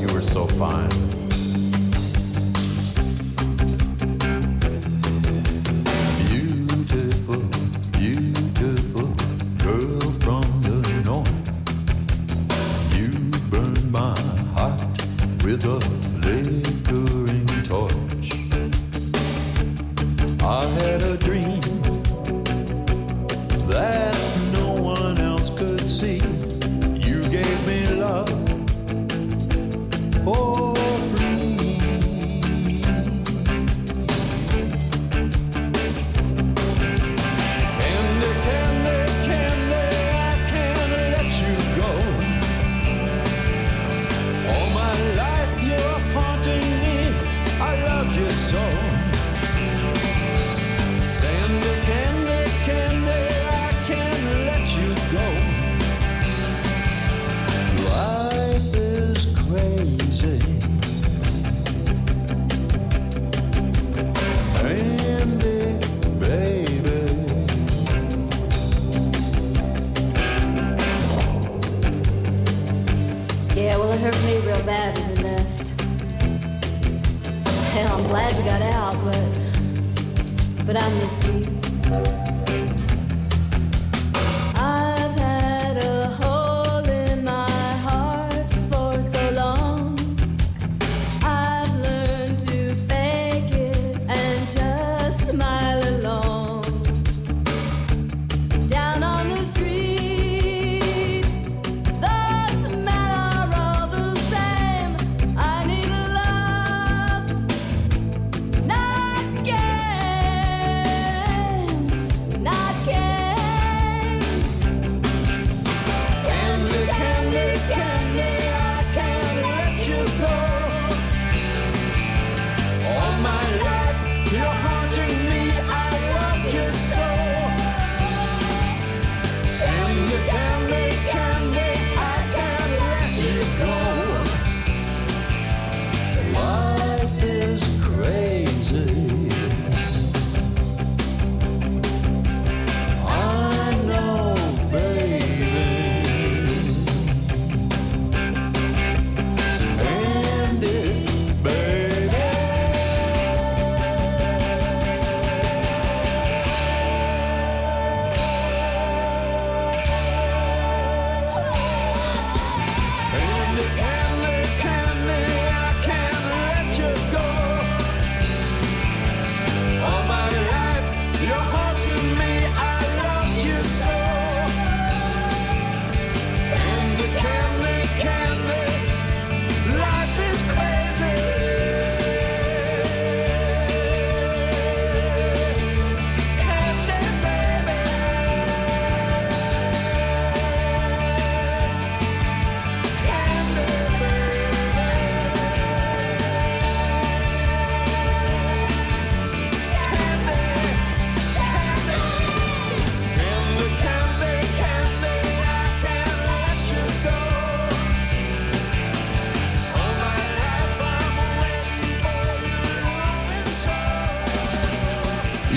You were so fine.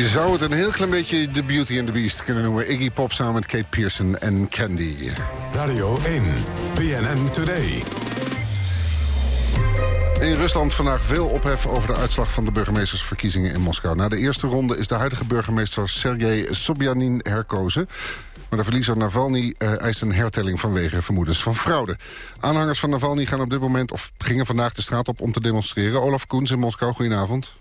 Je zou het een heel klein beetje de Beauty and the Beast kunnen noemen. Iggy Pop samen met Kate Pearson en Candy. Radio 1, BNN Today. In Rusland vandaag veel ophef over de uitslag van de burgemeestersverkiezingen in Moskou. Na de eerste ronde is de huidige burgemeester Sergei Sobyanin herkozen. Maar de verliezer Navalny eh, eist een hertelling vanwege vermoedens van fraude. Aanhangers van Navalny gaan op dit moment, of gingen vandaag de straat op om te demonstreren. Olaf Koens in Moskou, goedenavond.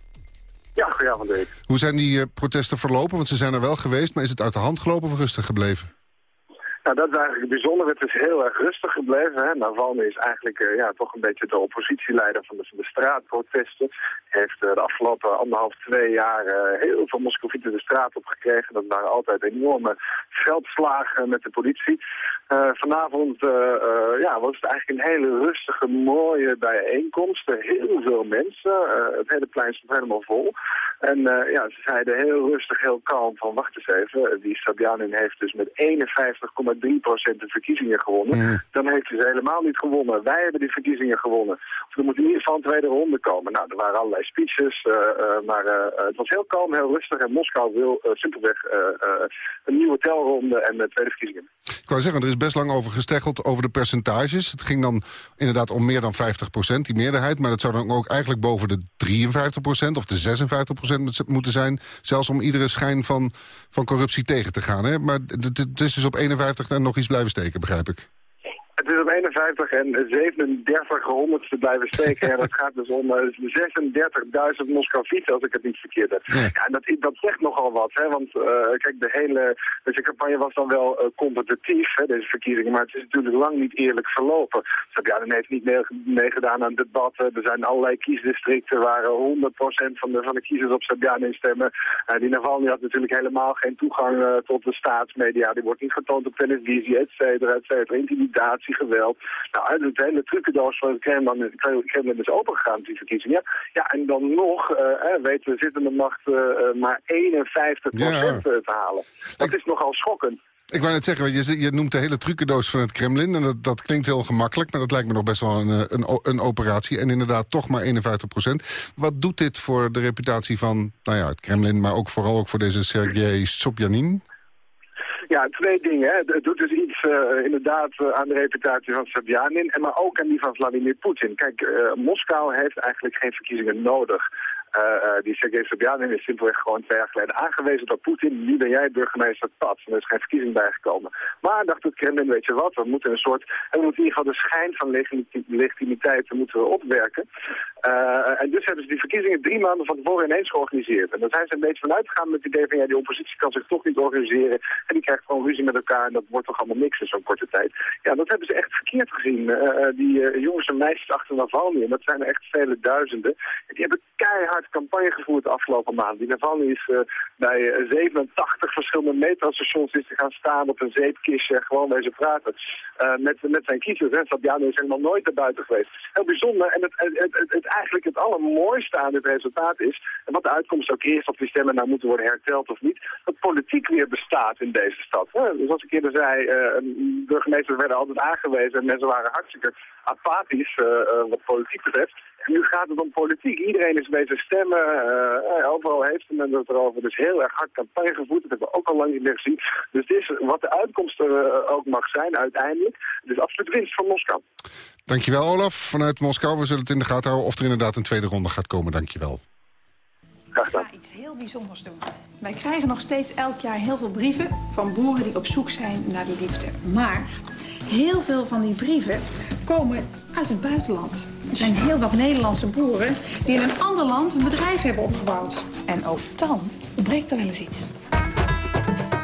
Ja, goedenavond Dave. Hoe zijn die eh, protesten verlopen? Want ze zijn er wel geweest, maar is het uit de hand gelopen of rustig gebleven? Nou, dat is eigenlijk bijzonder. Het is heel erg rustig gebleven. Hè. Navalny is eigenlijk eh, ja, toch een beetje de oppositieleider van de, van de straatprotesten. Heeft eh, de afgelopen anderhalf, twee jaar eh, heel veel Moscovieten de straat opgekregen. Dat waren altijd enorme veldslagen met de politie. Eh, vanavond ja, was het eigenlijk een hele rustige, mooie bijeenkomst. Heel veel mensen. het hele plein stond helemaal vol. En ja, ze zeiden heel rustig, heel kalm van wacht eens even. Die Sabjanin heeft dus met 51,3% de verkiezingen gewonnen. Dan heeft hij ze helemaal niet gewonnen. Wij hebben die verkiezingen gewonnen. Of er moet in ieder geval een tweede ronde komen. Nou, er waren allerlei speeches. eh, eh, maar eh, het was heel kalm, heel rustig. En Moskou wil simpelweg een nieuwe telronde en tweede verkiezingen. Ik wou zeggen, er is best lang over gesteggeld over de percentages. Het ging dan inderdaad om meer dan 50% die meerderheid. Maar dat zou dan ook eigenlijk boven de 53% of de 56% moeten zijn. Zelfs om iedere schijn van, van corruptie tegen te gaan. Hè? Maar het is dus op 51 en nog iets blijven steken, begrijp ik. Het is op 51 en 37 honderdste blijven steken. en dat gaat dus om eh, 36.000 Moscovieten, als ik het niet verkeerd heb. Ja, en dat, dat zegt nogal wat, hè, want eh, kijk, de hele deze campagne was dan wel eh, competitief, hè, deze verkiezingen, maar het is natuurlijk lang niet eerlijk verlopen. Sabjanin heeft niet mee- meegedaan aan debatten. Er zijn allerlei kiesdistricten waar eh, 100% van de, van de kiezers op Sabjanin stemmen. Eh, die Navalny had natuurlijk helemaal geen toegang eh, tot de staatsmedia. Die wordt niet getoond op televisie, et cetera, et cetera. Intimidatie, geweld. Nou, het hele trucendoos van het Kremlin, Kremlin is opengegaan, die verkiezingen. Ja, en dan nog eh, weten we zittende macht eh, eh, maar 51 Ja. te halen. Dat is nogal schokkend. Ik wou net zeggen, je, je noemt de hele trucendoos van het Kremlin... en dat, dat klinkt heel gemakkelijk, maar dat lijkt me nog best wel een, een, een operatie. En inderdaad toch maar 51% Wat doet dit voor de reputatie van nou ja, het Kremlin... maar ook vooral ook voor deze Sergei Sobjanin? Ja, twee dingen. Hè. Het- doet dus iets eh, inderdaad eh, aan de reputatie van Sabjanin, en maar ook aan die van Vladimir Poetin. Kijk, eh, Moskou heeft eigenlijk geen verkiezingen nodig. Eh, eh, die Sergei Sobjanin is simpelweg gewoon twee jaar geleden aangewezen door Poetin. Nu ben jij burgemeester Pad. En er is geen verkiezing bijgekomen. Maar dacht het Kremlin, weet je wat, we moeten een soort... We moeten in ieder geval de schijn van legiti- legitimiteit moeten we opwerken. Eh, en dus hebben ze die verkiezingen drie maanden van tevoren ineens georganiseerd. En daar zijn ze een beetje vanuit gegaan met het idee van... ja, die oppositie kan zich toch niet organiseren. En die krijgt gewoon ruzie met elkaar. En dat wordt toch allemaal niks in zo'n korte tijd. Ja, dat hebben ze echt verkeerd gezien. Die jongens en meisjes achter Navalny, en dat zijn er echt vele duizenden... die hebben keihard campagne gevoerd de afgelopen maand. Die Navalny is eh, bij eh, 87 verschillende metrostations is te gaan staan op een zeepkistje gewoon wezen praten eh, met, met zijn kiezers. En Fabiano is helemaal nooit naar buiten geweest. Heel bijzonder. En het, het, het, eigenlijk het allermooiste aan dit resultaat is, en wat de uitkomst ook is, of die stemmen nou moeten worden herteld of niet, dat politiek weer bestaat in deze stad. Hè? Dus als ik eerder zei, eh, burgemeesters werden altijd aangewezen en mensen waren hartstikke apathisch eh, eh, wat politiek betreft. Nu gaat het om politiek. Iedereen is bezig stemmen. eh, eh, overal heeft men het erover. Dus heel erg hard campagne gevoerd. Dat hebben we ook al lang niet meer gezien. Dus dit is wat de uitkomst er eh, ook mag zijn uiteindelijk. Het is absoluut winst van Moskou. Dankjewel Olaf, vanuit Moskou. We zullen het in de gaten houden of er inderdaad een tweede ronde gaat komen. Dankjewel. Graag gedaan. iets heel bijzonders doen. Wij krijgen nog steeds elk jaar heel veel brieven van boeren die op zoek zijn naar de liefde. Maar heel veel van die brieven komen uit het buitenland. Er zijn heel wat Nederlandse boeren die in een ander land een bedrijf hebben opgebouwd. En ook dan ontbreekt er wel eens iets.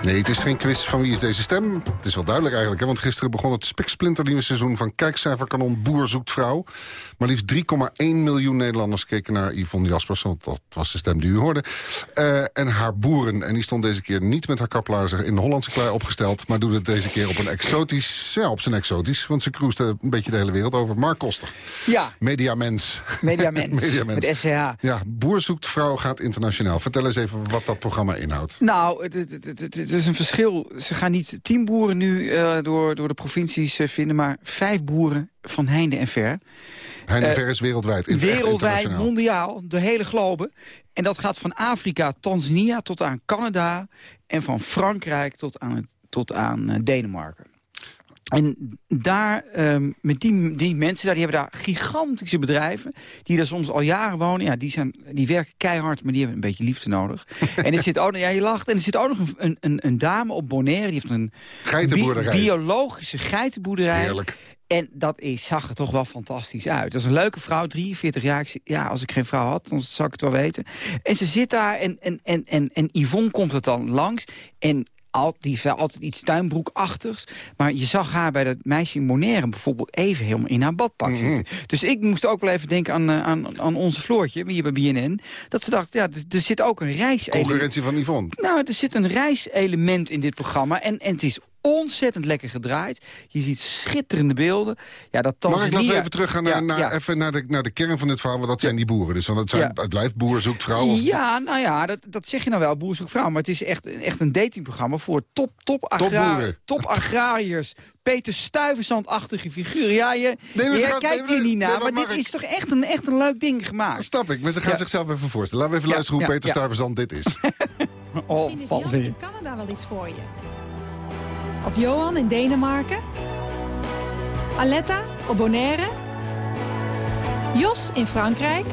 Nee, het is geen quiz van wie is deze stem. Het is wel duidelijk eigenlijk, hè? want gisteren begon het spiksplinternieuwe seizoen... van kijkcijferkanon Boer zoekt vrouw. Maar liefst 3,1 miljoen Nederlanders keken naar Yvonne Jaspers... want dat was de stem die u hoorde. Eh, en haar boeren. En die stond deze keer niet met haar kaplaarzen in de Hollandse klei opgesteld... maar doet het deze keer op een exotisch... ja, op zijn exotisch, want ze cruiste een beetje de hele wereld over. Mark Koster. Ja. Mediamens. Mediamens. Mediamens. Met SCH. Ja, Boer zoekt vrouw gaat internationaal. Vertel eens even wat dat programma inhoudt. Nou, het, het, het, het, het is een verschil. Ze gaan niet tien boeren nu eh, door, door de provincies eh, vinden... maar vijf boeren van heinde en ver. Heinde en Eh, ver is wereldwijd. Wereldwijd, mondiaal, de hele globe. En dat gaat van Afrika, Tanzania tot aan Canada... en van Frankrijk tot aan, het, tot aan Denemarken. En daar, ehm, met die, die mensen daar, die hebben daar gigantische bedrijven... die daar soms al jaren wonen. Ja, die, zijn, die werken keihard, maar die hebben een beetje liefde nodig. en er zit ook, nog- ja, je lacht. En er zit ook nog een, een, een, dame op Bonaire... die heeft een Geitenboerderij. bi- biologische geitenboerderij. Heerlijk. En dat is, zag er toch wel fantastisch uit. Dat is een leuke vrouw, 43 jaar. Ik Ja, als ik geen vrouw had, dan zou ik het wel weten. En ze zit daar en, en, en, en, en Yvonne komt het dan langs. En al, die heeft altijd iets tuinbroekachtigs. Maar je zag haar bij dat meisje in Bonaire bijvoorbeeld even helemaal in haar badpak Mhm. zitten. Dus ik moest ook wel even denken aan, eh, aan, aan onze Floortje, hier bij BNN. Dat ze dacht, ja, er, er zit ook een reis... Concurrentie van Yvonne. Nou, er zit een reiselement in dit programma. En, en het is ontzettend lekker gedraaid. Je ziet schitterende beelden. Ja, dat Mag ik laten we even terug gaan naar, Ja, naar, ja. even naar, de, naar de kern van dit verhaal? Want dat zijn die boeren. Dus want het, zijn, Ja. het blijft boer zoekt vrouw. Of, Ja, nou ja, dat, dat zeg je nou wel, boer zoekt vrouw. Maar het is echt, echt een datingprogramma voor top, top, agra top agrariërs. Peter Stuyvesant-achtige figuren. Ja, je, Nee, maar je gaat- kijkt nee, hier niet nee, naar. maar maar dit is toch echt een, echt een leuk ding gemaakt. Snap ik, maar ze gaan Ja. zichzelf even voorstellen. Laten we even Ja, luisteren hoe ja, Peter ja. Stuyvesant dit is. Oh, Misschien is valt Jan weer. in Canada wel iets voor je. Of Johan in Denemarken. Aletta op Bonaire. Jos in Frankrijk.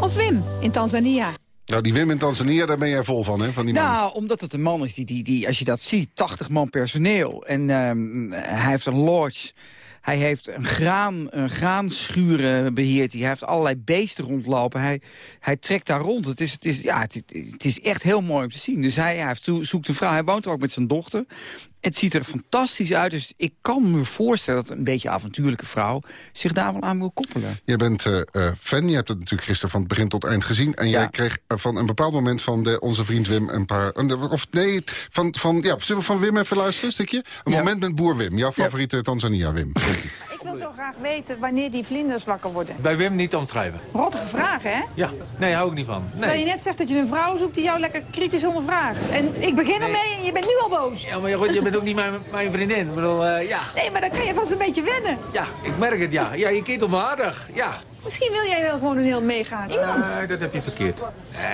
Of Wim in Tanzania. nou, die Wim in Tanzania, daar ben jij vol van, hè? Van die man. Nou, omdat het een man is die, die, die als je dat ziet, 80 man personeel. En ehm, hij heeft een lodge. Hij heeft een, graan, een graanschuren beheert hij. Hij heeft allerlei beesten rondlopen. Hij, hij trekt daar rond. Het is, het, is, ja, het, het is echt heel mooi om te zien. Dus hij, hij heeft, zoekt een vrouw. Hij woont er ook met zijn dochter. Het ziet er fantastisch uit. Dus ik kan me voorstellen dat een beetje avontuurlijke vrouw... zich daar wel aan wil koppelen. Jij bent eh, eh, fan, je hebt het natuurlijk gisteren van het begin tot eind gezien. En jij kreeg eh, van een bepaald moment van de, onze vriend Wim een paar... Of nee, van, van, ja, zullen we van Wim even luisteren, een stukje? Een Ja. moment met boer Wim, jouw favoriete Tanzania, Wim. Ik wil zo graag weten wanneer die vlinders wakker worden. Bij Wim niet omschrijven. Rottige vragen, hè? Ja, nee, hou ik niet van. Terwijl je Nee. net zegt dat je een vrouw zoekt die jou lekker kritisch ondervraagt. En ik begin ermee en je bent nu al boos. Ja, maar goed, je bent ook niet mijn, mijn vriendin. Ik bedoel, eh, ja. Nee, maar dan kan je vast een beetje wennen. Ja, ik merk het, ja. Ja, je keert me aardig. Ja. Misschien wil jij wel gewoon een heel meegaan. Iemand. Nee, dat heb je verkeerd.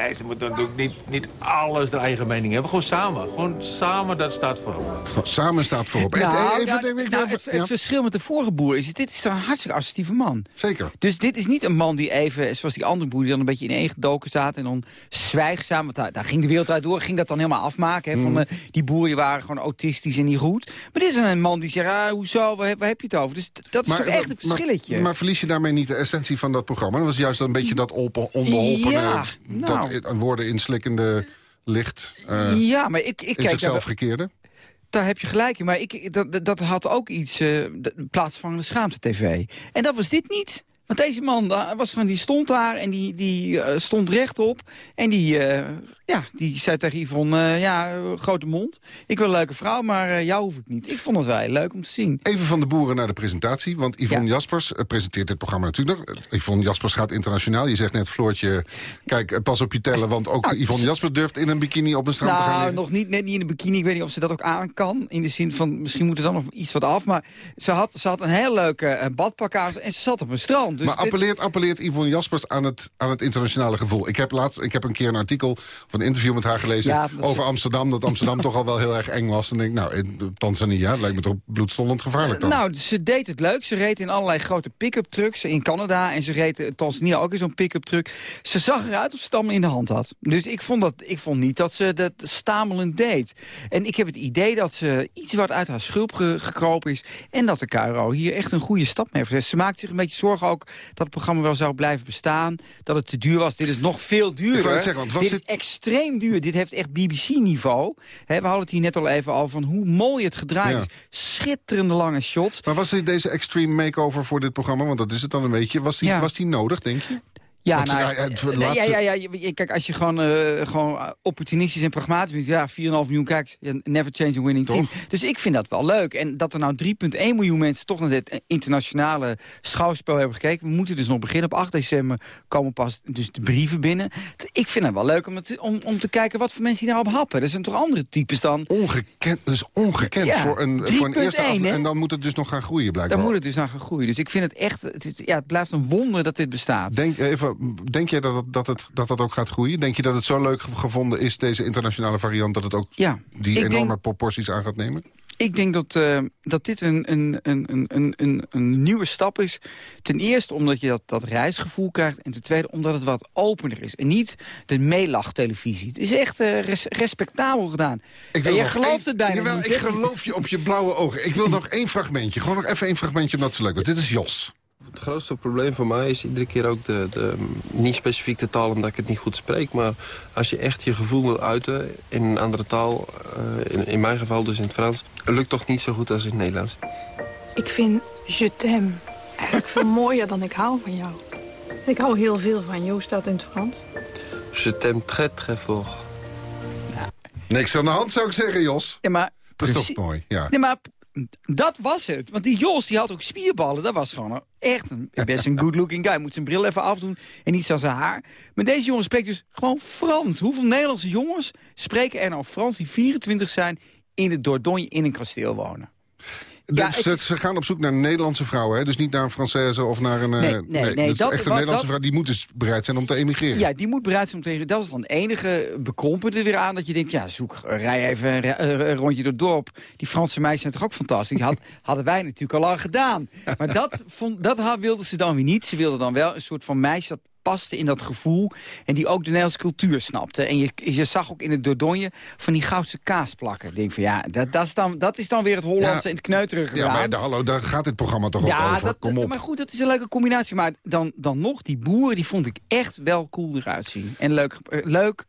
Nee, ze moeten natuurlijk niet, niet alles de eigen mening hebben. Gewoon samen. Gewoon samen, dat staat voorop. Samen staat voorop. En- Nou, en- nou, even- even- nou, even- het, ja. het verschil met de vorige boer is... dit is toch een hartstikke assertieve man. Zeker. Dus dit is niet een man die even, zoals die andere boer... die dan een beetje in één gedoken staat en dan zwijgzaam... want daar, daar ging de wereld uit door, ging dat dan helemaal afmaken. Hè, Mm. van, eh, die boeren die waren gewoon autistisch en niet goed. Maar dit is een man die zegt, ah, hoezo, waar, heb- waar heb je het over? Dus dat is toch echt een maar- verschilletje. Maar, verlies je daarmee niet de essentie van dat programma? Dat was juist een beetje dat onbeholpene, Ja, nou. dat woorden inslikkende licht. eh, ja, maar ik, ik kijk zichzelf daar, gekeerde. daar heb je gelijk in. Maar ik, dat, dat- had ook iets, eh de- plaatsvangende schaamte-tv. En dat was dit niet. Want deze man daar was gewoon, die stond daar en die, die eh, stond rechtop. En die, eh, ja, die zei tegen Yvonne, eh, ja, eh, grote mond. Ik wil een leuke vrouw, maar eh, jou hoef ik niet. Ik vond het wel leuk om te zien. Even van de boeren naar de presentatie. Want Yvonne Jaspers presenteert dit programma natuurlijk nog. Yvonne Jaspers gaat internationaal. Je zegt net, Floortje, kijk, pas op je tellen. Want ook Yvonne Jaspers durft in een bikini op een strand te gaan Nou, liggen. nog niet, net niet in de bikini. Ik weet niet of ze dat ook aan kan. In de zin van, misschien moet er dan nog iets wat af. Maar ze had, ze had een heel leuke badpak aan en ze zat op een strand. Dus maar appelleert, appelleert Yvonne Jaspers aan het, aan het internationale gevoel? Ik heb, laatst, ik heb een keer een artikel of een interview met haar gelezen Ja, over Amsterdam. Dat Amsterdam toch al wel heel erg eng was. En denk ik, nou, in Tanzania lijkt me toch bloedstollend gevaarlijk dan. Nou, ze deed het leuk. Ze reed in allerlei grote pick-up trucks in Canada. En ze reed in Tanzania ook in zo'n pick-up truck. Ze zag eruit of ze het allemaal in de hand had. Dus ik vond, dat, ik vond niet dat ze dat stamelend deed. En ik heb het idee dat ze iets wat uit haar schulp ge- gekropen is. En dat de KRO hier echt een goede stap mee heeft. Ze maakt zich een beetje zorgen ook dat het programma wel zou blijven bestaan. Dat het te duur was. Dit is nog veel duurder. Ik wou het zeggen, want was dit dit- is extreem duur. Dit heeft echt BBC-niveau. We hadden het hier net al even al van hoe mooi het gedraaid Ja. is. Schitterende lange shots. Maar was deze extreme makeover voor dit programma? Want dat is het dan een beetje. Was die, Ja. was die nodig, denk je? Ja, nou, het eh, laatste- ja, ja, ja, kijk, als je gewoon, eh, gewoon opportunistisch en pragmatisch bent... ja, 4,5 miljoen ja, never change a winning team. Dus ik vind dat wel leuk. En dat er nou 3,1 miljoen mensen toch naar dit internationale schouwspel hebben gekeken... we moeten dus nog beginnen. Op 8 december komen pas dus de brieven binnen. Ik vind het wel leuk om, het, om, om te kijken wat voor mensen die daarop happen. Er zijn toch andere types dan... Ongekend, dus ongekend Ja, voor, een, voor een 3,1, eerste af, hè? En dan moet het dus nog gaan groeien, blijkbaar. Daar moet het dus naar gaan groeien. Dus ik vind het echt, het, is- ja, het blijft een wonder dat dit bestaat. Denk, even, denk jij dat het, dat, het, dat dat ook gaat groeien? Denk je dat het zo leuk ge- gevonden is, deze internationale variant... dat het ook Ja, die enorme denk- proporties aan gaat nemen? Ik denk dat, eh, dat dit een, een, een, een, een, een, nieuwe stap is. Ten eerste omdat je dat, dat reisgevoel krijgt. En ten tweede omdat het wat opener is. En niet de meelachtelevisie. Het is echt eh, res- respectabel gedaan. Ik En je nog gelooft één- het bijna Jawel, niet. ik geloof je op je blauwe ogen. Ik wil nog één fragmentje. Gewoon nog even één fragmentje omdat zo leuk was. Dit is Jos. Het grootste probleem voor mij is iedere keer ook de, de, niet specifiek de taal omdat ik het niet goed spreek, maar als je echt je gevoel wil uiten in een andere taal, eh, in, in mijn geval dus in het Frans, het lukt toch niet zo goed als in het Nederlands. Ik vind je t'aime eigenlijk veel mooier dan ik hou van jou. Ik hou heel veel van jou, staat in het Frans. Je t'aime très très fort. Niks aan de hand zou ik zeggen, Jos. Ja, maar Dat is toch mooi, ja. Nee, maar dat was het. Want die Jos die had ook spierballen. Dat was gewoon echt een, best een good-looking guy. Moet zijn bril even afdoen en niet zoals zijn haar. Maar deze jongen spreekt dus gewoon Frans. Hoeveel Nederlandse jongens spreken er nou Frans die 24 zijn... in de Dordogne in een kasteel wonen? Ja, ze, ze gaan op zoek naar Nederlandse vrouw, hè? Dus niet naar een Française of naar een... eh, Nee, nee, nee, dus dat- echt een Nederlandse dat- vrouw, die moet dus bereid zijn om te emigreren. Ja, die moet bereid zijn om tegen... Dat is dan het enige bekrompen er weer aan. Dat je denkt, ja, zoek, rij even een, rondje door het dorp. Die Franse meisjes zijn toch ook fantastisch? Had, hadden wij natuurlijk al lang gedaan. Maar dat, vond, dat wilden ze dan weer niet. Ze wilden dan wel een soort van meisje dat paste in dat gevoel. En die ook de Nederlandse cultuur snapte. En je, je zag ook in het Dordogne van die goudse kaas plakken. Ik denk van, ja, dat, dat, is, dan, dat is dan weer het Hollandse Ja. en het kneuterige Ja, maar de, hallo, daar gaat dit programma toch ook over? dat, Kom op. maar goed, dat is een leuke combinatie. Maar dan, dan nog, die boeren, die vond ik echt wel cool eruit zien. En leuk, eh, leuk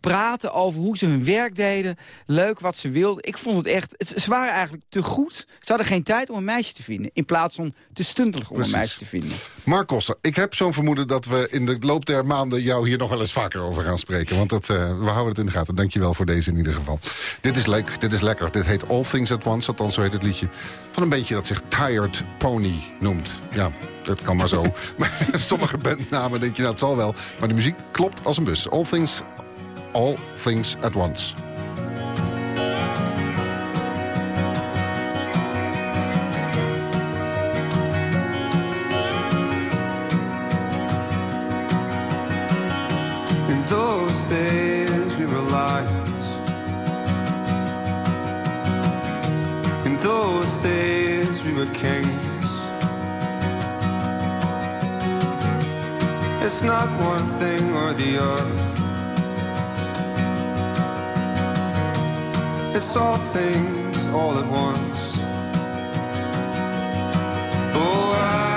praten over hoe ze hun werk deden. Leuk wat ze wilden. Ik vond het echt... Het, ze waren eigenlijk te goed. Ze hadden geen tijd om een meisje te vinden. In plaats van te stuntelig om Precies. een meisje te vinden. Mark Koster, ik heb zo'n vermoeden dat we in de loop der maanden... jou hier nog wel eens vaker over gaan spreken. Want dat, eh, we houden het in de gaten. Dank je wel voor deze in ieder geval. Dit is leuk, dit is lekker. Dit heet All Things At Once, althans zo heet het liedje. Van een bandje dat zich Tired Pony noemt. Ja, dat kan maar zo. maar sommige bandnamen denk je, nou, het zal wel. Maar de muziek klopt als een bus. All Things, all things At Once. In those days we were lions. In those days we were kings. It's not one thing or the other. It's all things all at once. Oh, I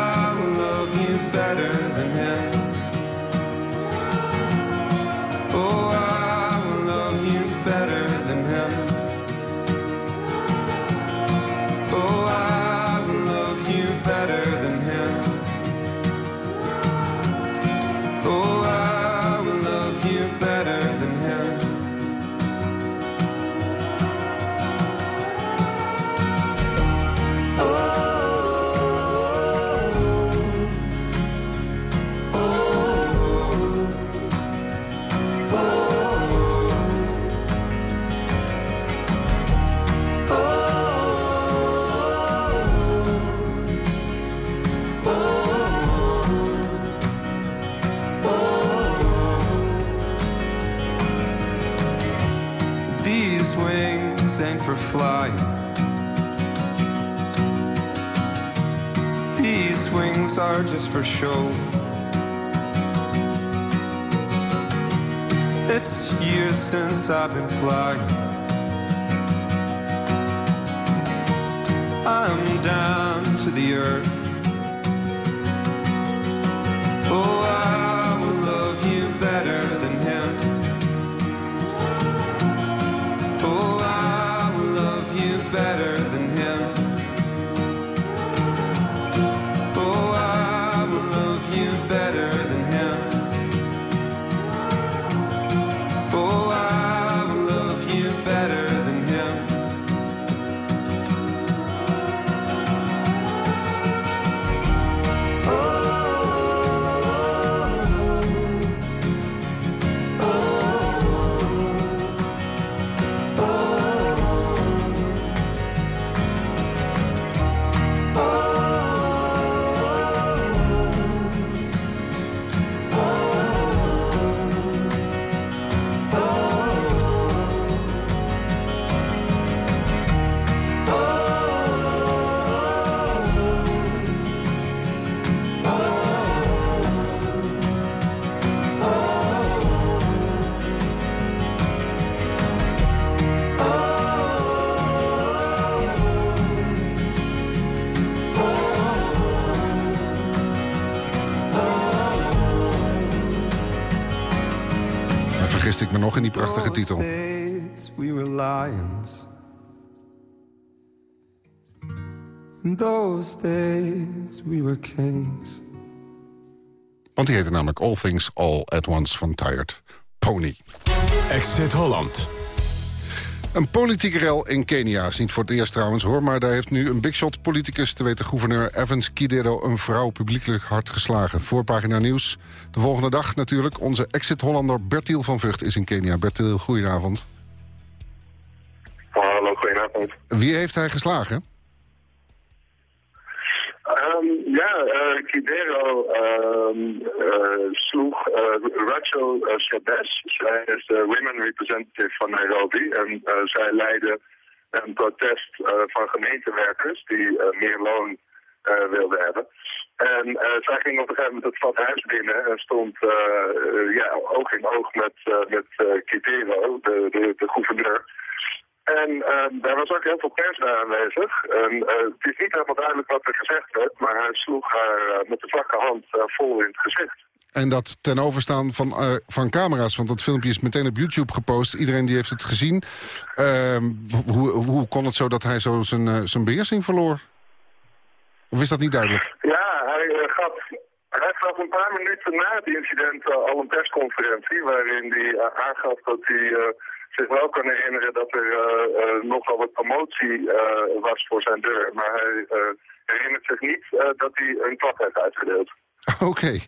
for show. It's years since I've been flying. Nog in die prachtige titel. days we were lions. In those days we were kings. Want die heette namelijk All Things All At Once van Tired Pony. Exit Holland. Een politieke rel in Kenia is niet voor het eerst trouwens hoor... maar daar heeft nu een big shot politicus, te weten gouverneur Evans Kidero... een vrouw publiekelijk hard geslagen. Voorpagina nieuws. De volgende dag natuurlijk onze exit-Hollander Bertiel van Vught is in Kenia. Bertiel, goedenavond. Hallo, goedenavond. Wie heeft hij geslagen? Ehm, ja, eh Kidero ehm, eh, sloeg eh, Rachel uh, Shabazz. Zij is de women representative van Nairobi. En eh, zij leidde een protest eh, van gemeentewerkers die eh, meer loon eh, wilden hebben. En eh, zij ging op een gegeven moment het stadhuis binnen en stond eh, eh, ja, oog in oog met, eh, met eh, de, de, de gouverneur. En uh, daar was ook heel veel pers bij aanwezig. En, uh, het is niet helemaal duidelijk wat er gezegd werd, maar hij sloeg haar uh, met de vlakke hand uh, vol in het gezicht. En dat ten overstaan van, van camera's, want dat filmpje is meteen op YouTube gepost. Iedereen die heeft het gezien. Uh, hoe, hoe kon het zo dat hij zo zijn, zijn beheersing verloor? Of is dat niet duidelijk? Ja, hij, gaf, hij gaf een paar minuten na het incident al een persconferentie... waarin hij aangaf dat hij zich wel kan herinneren dat er uh, uh, nogal wat promotie uh, was voor zijn deur. Maar hij herinnert zich niet dat hij een klap heeft uitgedeeld. Oké.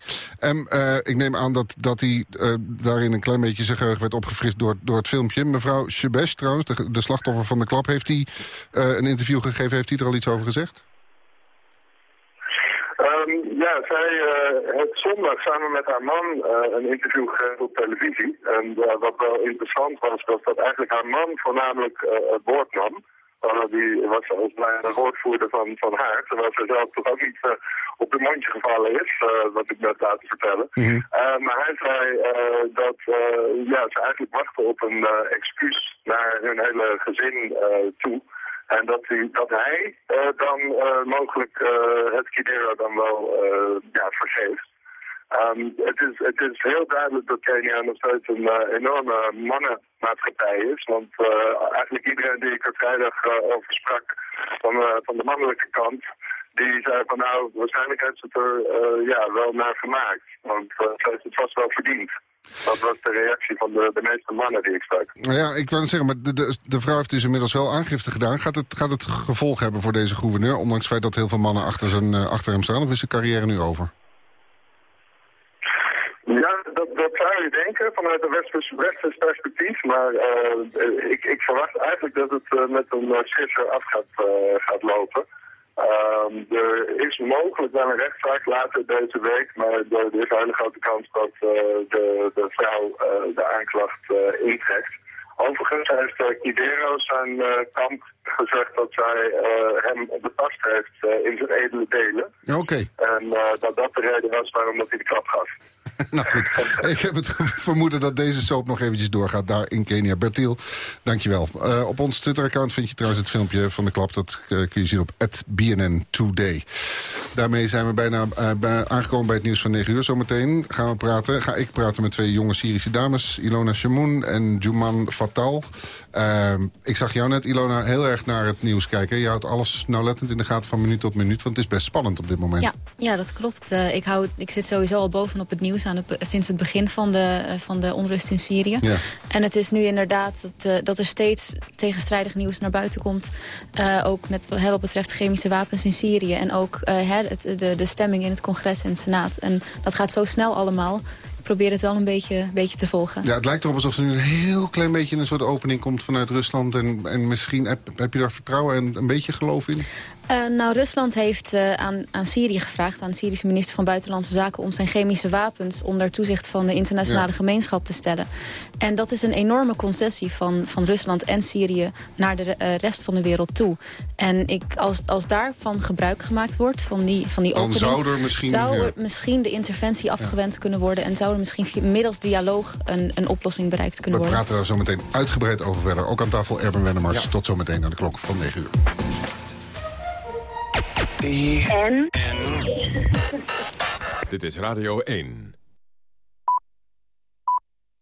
Um, ik neem aan dat, dat hij daarin een klein beetje zijn geheugen werd opgefrist door, door het filmpje. Mevrouw Chebesh de slachtoffer van de klap, heeft hij een interview gegeven? Heeft hij er al iets over gezegd? Um, ja, zij uh, heeft zondag samen met haar man uh, een interview gegeven op televisie. En uh, wat wel interessant was, was dat eigenlijk haar man voornamelijk het woord nam. die was mij een woordvoerder van, van haar, terwijl ze zelf toch ook niet op de mondje gevallen is, wat ik net laten vertellen. Mm -hmm. maar hij zei dat ja, ze eigenlijk wachten op een excuus naar hun hele gezin toe. En dat, hij, dat hij uh, dan uh, mogelijk uh, het Kidero dan wel ja, vergeeft. Um, het, is, het is heel duidelijk dat Kenia nog steeds een enorme mannenmaatschappij is. Want eigenlijk iedereen die ik er vrijdag over sprak van, van de mannelijke kant... die zei van nou, waarschijnlijk heeft ze het er ja, wel naar gemaakt. Want ze heeft het vast wel verdiend. Dat was de reactie van de, de meeste mannen die ik sprak. Nou ja, ik wou het zeggen, maar de, de, de, vrouw heeft dus inmiddels wel aangifte gedaan. Gaat het, gaat het gevolg hebben voor deze gouverneur? Ondanks het feit dat heel veel mannen achter, zijn, uh, achter hem staan. Of is zijn carrière nu over? Ja, dat, dat zou je denken vanuit een westers, westers perspectief. Maar uh, ik, ik verwacht eigenlijk dat het uh, met een schisser af gaat, gaat lopen. Um, er is mogelijk wel een rechtszaak later deze week, maar er is een hele grote kans dat uh, de, de vrouw uh, de aanklacht uh, intrekt. Overigens heeft uh, zijn kamp gezegd dat zij hem betast heeft in zijn edele delen. Oké. Okay. En dat dat de reden was waarom dat hij de klap gaf. Nou goed, ik heb het vermoeden dat deze soap nog eventjes doorgaat daar in Kenia. Bertiel, dankjewel. Uh, op ons Twitter-account vind je trouwens het filmpje van de klap. Dat uh, kun je zien op BNN Today. Daarmee zijn we bijna bij, aangekomen bij het nieuws van 9 uur. Zometeen gaan we praten, ga ik praten met twee jonge Syrische dames. Ilona Shamoun en Juman Fatal. ik zag jou net, Ilona, heel erg naar het nieuws kijken. Je houdt alles nauwlettend in de gaten van minuut tot minuut. Want het is best spannend op dit moment. Ja, ja dat klopt. ik, hou, ik zit sowieso al bovenop het nieuws aan het, sinds het begin van de, van de onrust in Syrië. Ja. En het is nu inderdaad dat, uh, dat er steeds tegenstrijdig nieuws naar buiten komt. Uh, ook met wat betreft chemische wapens in Syrië. En ook uh, het, de, de stemming in het congres en senaat. En dat gaat zo snel allemaal. Ik probeer het wel een beetje, een beetje te volgen. Ja, het lijkt erop alsof er nu een heel klein beetje een soort opening komt vanuit Rusland. En, en misschien heb, heb je daar vertrouwen en een beetje geloof in? Uh, nou, Rusland heeft uh, aan, aan Syrië gevraagd, aan de Syrische minister van Buitenlandse Zaken... om zijn chemische wapens onder toezicht van de internationale ja. gemeenschap te stellen. En dat is een enorme concessie van, van Rusland en Syrië naar de uh, rest van de wereld toe. En ik, als, als daarvan gebruik gemaakt wordt, van die, van die Dan opening... zou er misschien, zou er ja. misschien de interventie afgewend ja. kunnen worden... en zou er misschien middels dialoog een, een oplossing bereikt kunnen We worden. We praten daar zo meteen uitgebreid over verder. Ook aan tafel Erben Wennemars. Tot zometeen aan de klok van 9 uur. Dit is Radio 1.